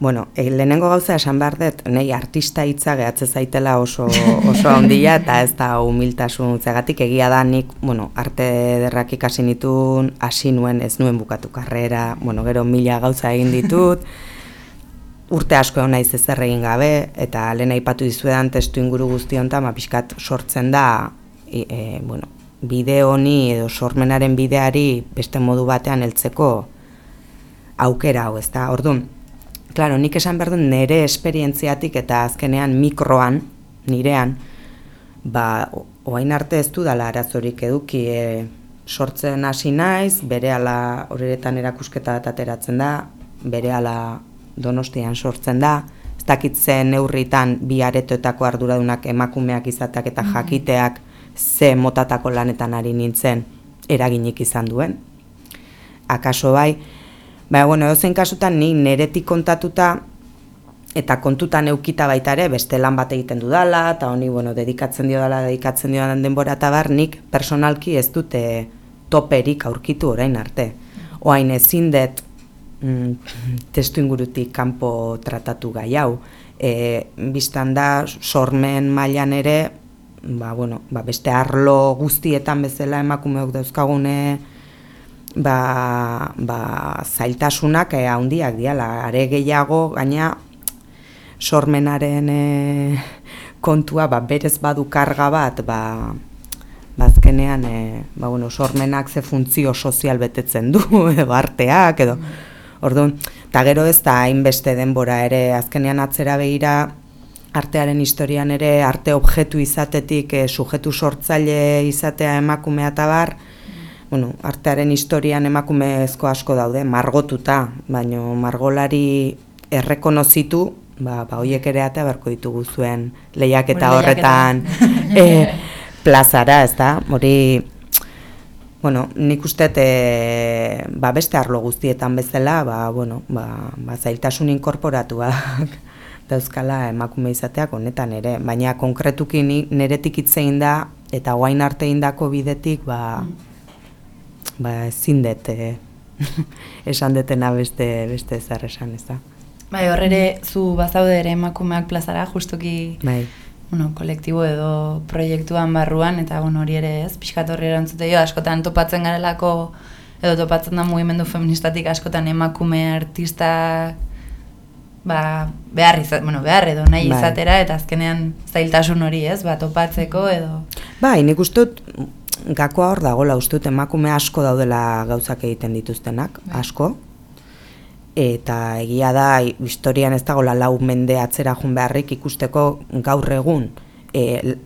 Bueno, e, lehenengo gauza esan behar dut, nahi artista hitza gehatze zaitela oso, oso handia eta ez da humiltasun zegatik. Egia da nik, bueno, arte derrak ikasi nituen, hasi nuen, ez nuen bukatu karrera, bueno, gero mila gauza egin ditut, urte asko egon naiz ezer egin gabe, eta lehen aipatu dizuedan testu inguru guzti honetan, ma pixkat sortzen da, e, e, bueno, bide honi edo sormenaren bideari beste modu batean heltzeko aukera hau, ez da, orduan, Claro, nik esan behar dut nire esperientziatik eta azkenean mikroan, nirean, ba, oain arte ez du dala arazorik eduki e, sortzen hasi naiz, bere ala horretan erakusketa bat ateratzen da, bere ala donostian sortzen da, ez dakitzen neurritan bi aretoetako arduradunak emakumeak izateak eta jakiteak ze motatako lanetan ari nintzen eraginik izan duen. Akaso bai, Baina, bueno, edozein kasutan ni neretik kontatuta eta kontutan eukita baita ere beste lan bat egiten dudala eta honi, bueno, dedikatzen dio dela, dedikatzen dio denbora eta bar, nik personalki ez dute toperik aurkitu orain arte. Oain ezin dut mm, testu ingurutik kanpo tratatu gai hau. E, biztan da, sormen mailan ere, ba, bueno, ba, beste arlo guztietan bezala emakumeok dauzkagune, ba, ba, zailtasunak eh, handiak diala, are gehiago gaina sormenaren eh, kontua ba, berez badu karga bat, ba, bazkenean ba, eh, ba, bueno, sormenak ze funtzio sozial betetzen du, edo arteak, edo, orduan, eta gero ez da hainbeste denbora ere, azkenean atzera behira, artearen historian ere, arte objektu izatetik, e, sujetu sortzaile izatea emakumea eta bar, bueno, artearen historian emakumezko asko daude, margotuta, baino margolari errekonozitu, ba, ba hoiek ere atea beharko ditugu zuen lehiak eta horretan. E, plazara, ez da? Hori, bueno, nik uste e, ba, beste arlo guztietan bezala, ba, bueno, ba, ba, zailtasun inkorporatuak dauzkala emakume izateak honetan ere, baina konkretuki neretik itzein da, eta guain arte indako bidetik, ba, mm ba ezin dut eh, esan detena beste beste zer esan, ez da. Bai, horrere zu bazaude ere emakumeak plazara justuki bai. Bueno, kolektibo edo proiektuan barruan eta bueno, hori ere, ez? Pixkat horri erantzute jo askotan topatzen garelako edo topatzen da mugimendu feministatik askotan emakume artista ba, behar, izat, bueno, behar edo nahi bai. izatera eta azkenean zailtasun hori, ez? Ba, topatzeko edo Bai, nik ustut gakoa hor dagoela ustut emakume asko daudela gauzak egiten dituztenak, bai. asko. Eta egia da, historian ez dagoela lau mende atzera jun beharrik ikusteko gaur egun e,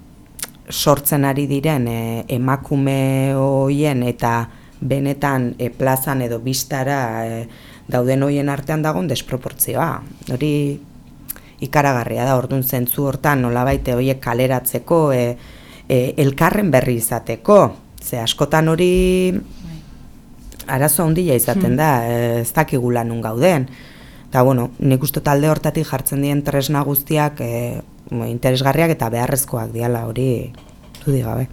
sortzen ari diren e, emakume hoien eta benetan e, plazan edo biztara e, dauden hoien artean dagoen desproportzioa. Hori ikaragarria da, orduan zentzu hortan nolabaite hoiek kaleratzeko, e, elkarren berri izateko. Ze askotan hori arazo handia izaten da, eh, ez dakigula nun gauden. Eta, bueno, nik uste talde hortatik jartzen dien tresna guztiak e, interesgarriak eta beharrezkoak diala hori du gabe.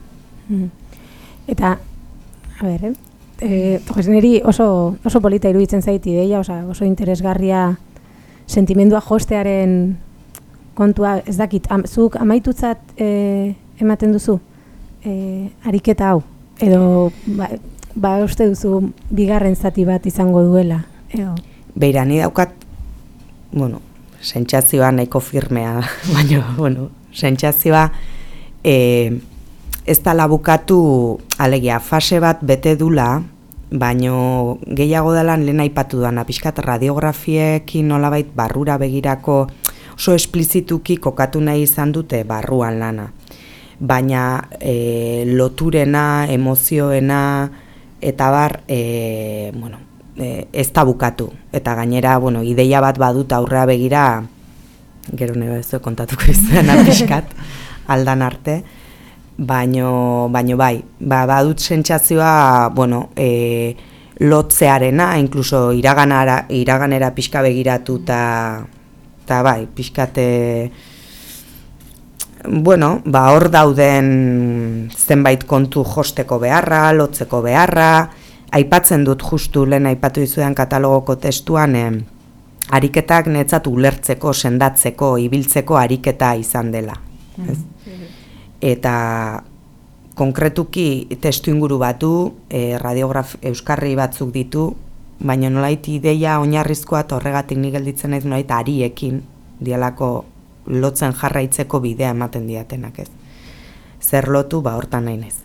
Mm. Eta, a ber, eh? E, pues niri oso, oso polita iruditzen zait ideia, osa, oso interesgarria sentimendua jostearen kontua, ez dakit, am, zuk amaitutzat e, ematen duzu e, ariketa hau, edo ba, ba uste duzu bigarren zati bat izango duela. Edo. Beira, ni daukat, bueno, sentsazioa nahiko firmea, baina, bueno, sentsazioa e, ez da labukatu alegia fase bat bete dula, baino gehiago dela lehen aipatu dana, pixkat radiografiekin nolabait barrura begirako oso esplizituki kokatu nahi izan dute barruan lana. Baina e, loturena, emozioena, eta bar, e, bueno, e, ez da bukatu. Eta gainera, bueno, ideia bat badut aurrea begira, gero nire ez kontatuko izan apiskat, aldan arte, baino, baino bai, ba, badut sentsazioa, bueno, e, lotzearena, inkluso iraganara, iraganera pixka begiratu eta bai, pixkate bueno, ba hor dauden zenbait kontu josteko beharra, lotzeko beharra, aipatzen dut justu lehen aipatu dizudan katalogoko testuan, eh, ariketak netzat ulertzeko, sendatzeko, ibiltzeko ariketa izan dela. Ez? Eta konkretuki testu inguru batu, e, radiograf euskarri batzuk ditu, baina nolait ideia oinarrizkoa eta horregatik nik gelditzen ez nolait ariekin dialako lotzen jarraitzeko bidea ematen diatenak ez. Zer lotu, ba, hortan nahi nez.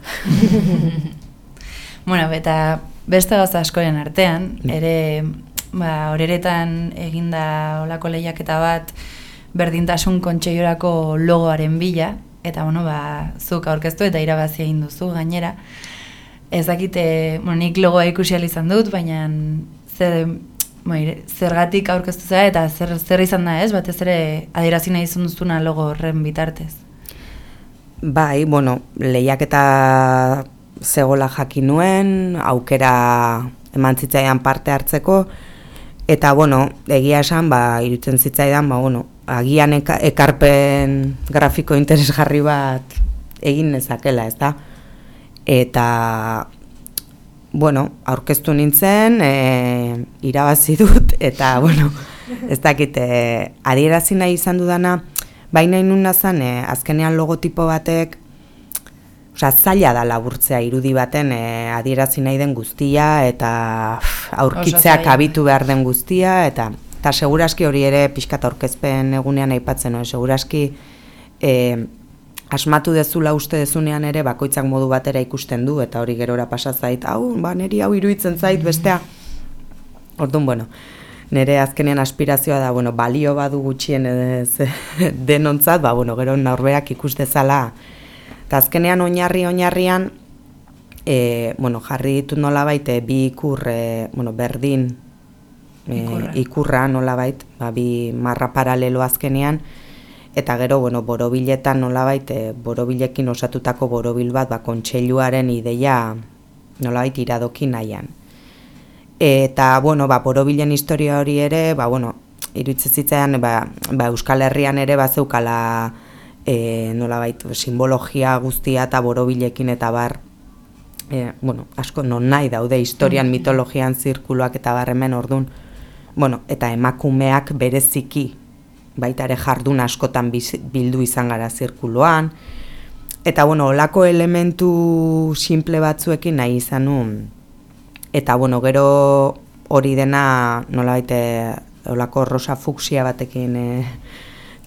bueno, eta beste gauza askoren artean, mm. ere, ba, horeretan eginda olako lehiaketa bat, berdintasun kontseiorako logoaren bila, eta, bueno, ba, zuk aurkeztu eta irabazi egin duzu gainera. Ez dakite, bueno, nik logoa ikusi izan dut, baina zer, Bai, zergatik aurkeztu zera eta zer, zer izan da ez, batez ere adierazi nahi duzuna logo horren bitartez? Bai, bueno, lehiak eta zegola jakin nuen, aukera eman zitzaidan parte hartzeko, eta, bueno, egia esan, ba, irutzen zitzaidan, ba, bueno, agian ekarpen grafiko interesgarri bat egin nezakela, ez da? Eta, bueno, aurkeztu nintzen, e, irabazi dut, eta, bueno, ez dakit, e, adierazi nahi izan dudana, baina inun zen, e, azkenean logotipo batek, Osa, zaila da laburtzea irudi baten e, adierazi nahi den guztia eta aurkitzeak abitu behar den guztia eta eta seguraski hori ere pixkat aurkezpen egunean aipatzen, no? seguraski e, asmatu dezula uste dezunean ere bakoitzak modu batera ikusten du eta hori gerora pasa zait, hau, ba, neri hau iruditzen zait bestea. Orduan, bueno, nire azkenean aspirazioa da, bueno, balio badu gutxien ez, denontzat, ba, bueno, gero norberak ikus dezala. Eta azkenean oinarri oinarrian, e, bueno, jarri ditut nola baite, bi ikur, e, bueno, berdin, e, ikurra. ikurra nola bait, ba, bi marra paralelo azkenean, eta gero bueno, borobiletan nolabait e, borobilekin osatutako borobil bat ba, kontseiluaren ideia nolabait iradoki nahian. Eta bueno, ba, borobilen historia hori ere, ba, bueno, iruditzen zitzaidan ba, ba, Euskal Herrian ere bazeukala e, nolabait simbologia guztia eta borobilekin eta bar e, bueno, asko non nahi daude historian mm. mitologian zirkuloak eta bar hemen ordun bueno, eta emakumeak bereziki baita ere jardun askotan bildu izan gara zirkuloan. Eta, bueno, olako elementu simple batzuekin nahi izan Eta, bueno, gero hori dena, nola baite, olako rosa fuksia batekin e,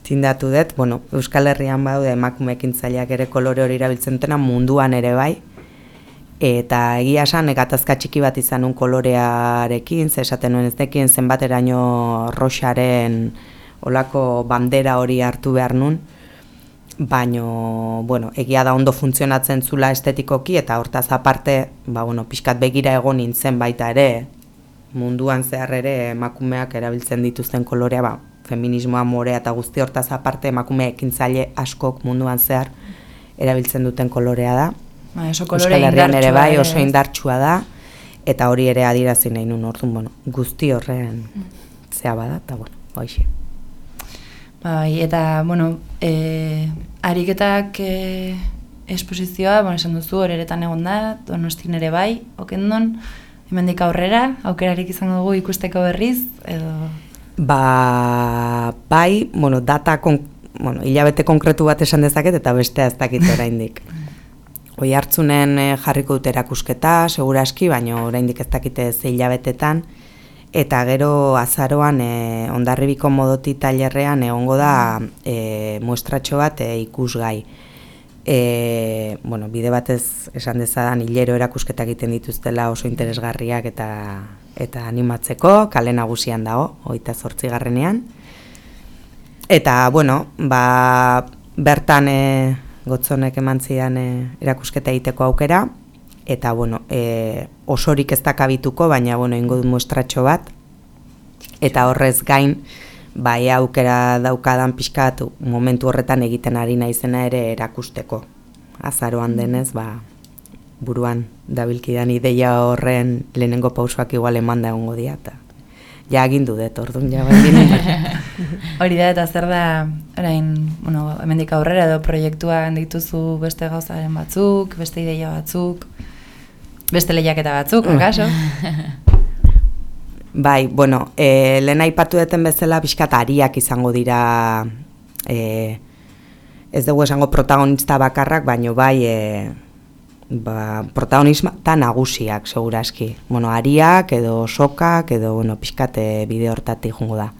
tindatu dut. Bueno, Euskal Herrian badu emakumekin zailak ere kolore hori erabiltzen dutena munduan ere bai. Eta egia esan, egatazka txiki bat izan un kolorearekin, ze esaten nuen ez dekin zenbateraino rosaren olako bandera hori hartu behar nun, baino, bueno, egia da ondo funtzionatzen zula estetikoki, eta hortaz aparte, ba, bueno, pixkat begira egon nintzen baita ere, munduan zehar ere emakumeak erabiltzen dituzten kolorea, ba, feminismoa, morea eta guzti hortaz aparte emakumeekin zaile askok munduan zehar erabiltzen duten kolorea da. Ba, oso kolore Euskal Herrian ere bai, oso indartsua da. eta hori ere adirazi nahi nun orduan, bueno, guzti horren zea bada, eta bueno, hoxe. Bai, eta, bueno, e, ariketak e, esposizioa, bueno, esan duzu, horeretan egon da, donostin ere bai, okendon, hemendik aurrera, aukerarik izango dugu ikusteko berriz, edo... Ba, bai, bueno, data, kon, bueno, hilabete konkretu bat esan dezaket, eta bestea ez dakit oraindik. Oi hartzunen eh, jarriko dut erakusketa, seguraski, baina oraindik ez dakite ze hilabetetan, eta gero azaroan e, ondarribiko modoti tailerrean egongo da e, muestratxo bat e, ikusgai. E, bueno, bide batez esan dezadan hilero erakusketa egiten dituztela oso interesgarriak eta eta animatzeko, kale nagusian dago, oita zortzi garrenean. Eta, bueno, ba, bertan e, gotzonek eman zidan e, erakusketa egiteko aukera, eta, bueno, e, osorik ez dakabituko, baina, bueno, ingo dut muestratxo bat, eta horrez gain, bai aukera daukadan pixkatu momentu horretan egiten ari naizena ere erakusteko. Azaroan denez, ba, buruan dabilkidan ideia horren lehenengo pausoak igual emanda egongo dira, eta ja agindu dut, orduan ja Hori da, eta zer da, orain, bueno, hemendik aurrera edo proiektua dituzu beste gauzaren batzuk, beste ideia batzuk, beste lehiaketa batzuk, akaso? Bai, bueno, e, lehen aipatu duten bezala pixkat ariak izango dira e, ez dugu esango protagonista bakarrak, baino bai e, ba, protagonisma eta nagusiak, seguraski. Bueno, ariak edo sokak edo bueno, pixkat e, bide hortatik jungo da.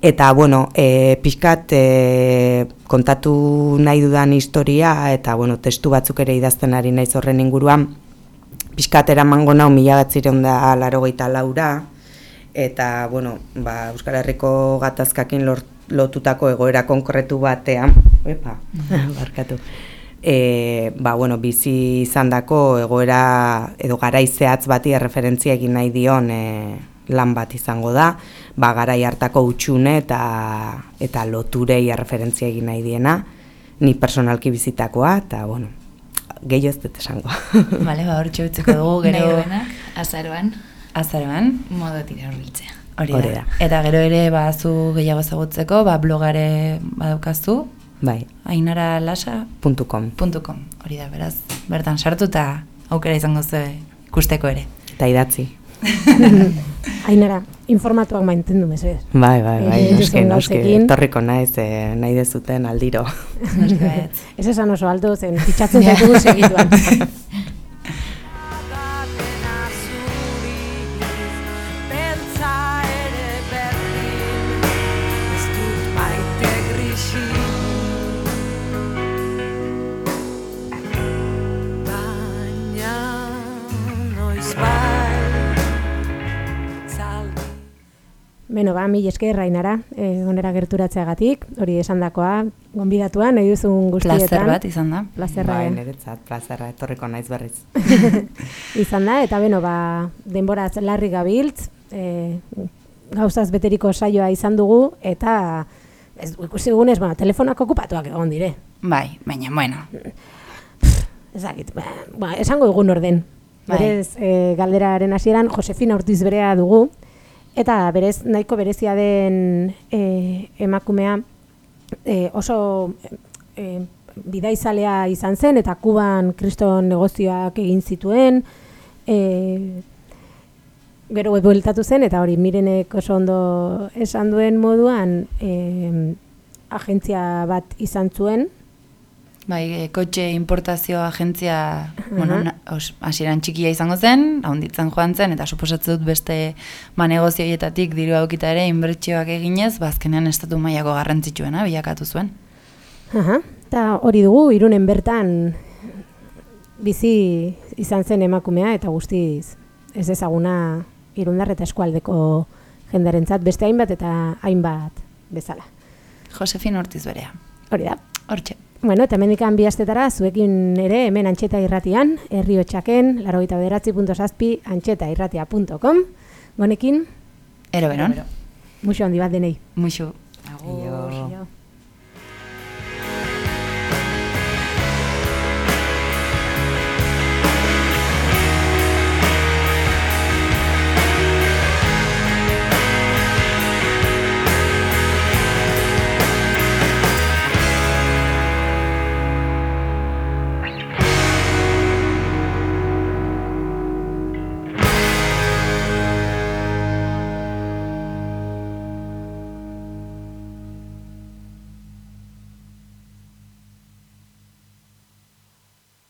Eta, bueno, e, pixkat e, kontatu nahi dudan historia eta, bueno, testu batzuk ere idazten ari naiz horren inguruan, pixkat eramango nau mila batzireun da laro laura, eta, bueno, ba, Euskal Herriko gatazkakin lotutako egoera konkretu batean, epa, barkatu, e, ba, bueno, bizi izandako egoera edo garaizeatz bati erreferentzia egin nahi dion e, lan bat izango da, ba, garai hartako utxune eta, eta loturei erreferentzia egin nahi diena, ni personalki bizitakoa, eta, bueno, gehiago ez dut esango. Bale, ba, hor txutzeko dugu, gero... azaroan. Azaroan. Modo tira horbiltzea. Hori da. Eta gero ere, ba, zu gehiago zagutzeko, ba, blogare badaukazu. Bai. Ainaralasa.com. .com. Hori da, beraz, bertan sartu aukera izango ze ikusteko ere. Eta idatzi. Ainara, informatuak maintendu mesedez. Bai, bai, bai, e, noski, noski, torriko naiz, eh, nahi dezuten aldiro. Ez esan oso aldo zen, pitzatzen zaitu segituan. Beno, ba, mi esker rainara, eh, onera gerturatzeagatik, hori esandakoa, gonbidatua, nahi duzun guztietan. Plazer bat izan da. Plazerra. Bai, niretzat, plazerra, etorriko naiz berriz. izan da, eta beno, ba, denboraz larri gabiltz, eh, gauzaz beteriko saioa izan dugu, eta ez, ikusi dugunez, bueno, telefonak okupatuak egon dire. Bai, baina, bueno. Ezakit, ba, ba, esango dugun orden. Bai. Berez, eh, galderaren hasieran Josefina Ortiz berea dugu, Eta berez nahiko berezia den e, emakumea e, oso e, bidaizalea izan zen eta Kuban kriston negozioak egin zituen. E, gero bueltatu zen eta hori mirenek oso ondo esan duen moduan e, agentzia bat izan zuen Bai, e, kotxe importazio agentzia, uh -huh. bueno, hasieran txikia izango zen, ahonditzen joan zen, eta suposatzen dut beste ba, negozioietatik diru aukita ere inbertsioak eginez, bazkenean ba, estatu mailako garrantzitsuena bilakatu zuen. Aha, eta hori dugu, irunen bertan bizi izan zen emakumea, eta guztiz ez ezaguna irundar eta eskualdeko jendarentzat beste hainbat eta hainbat bezala. Josefin Ortiz berea. Hori da. Hortxe. Bueno, eta mendikan bi astetara, zuekin ere hemen antxeta irratian, herri hotxaken, laro gita bederatzi punto sazpi, antxeta irratia.com. Gonekin? Ero beron. Muxo handi bat denei. Muxo. Agur.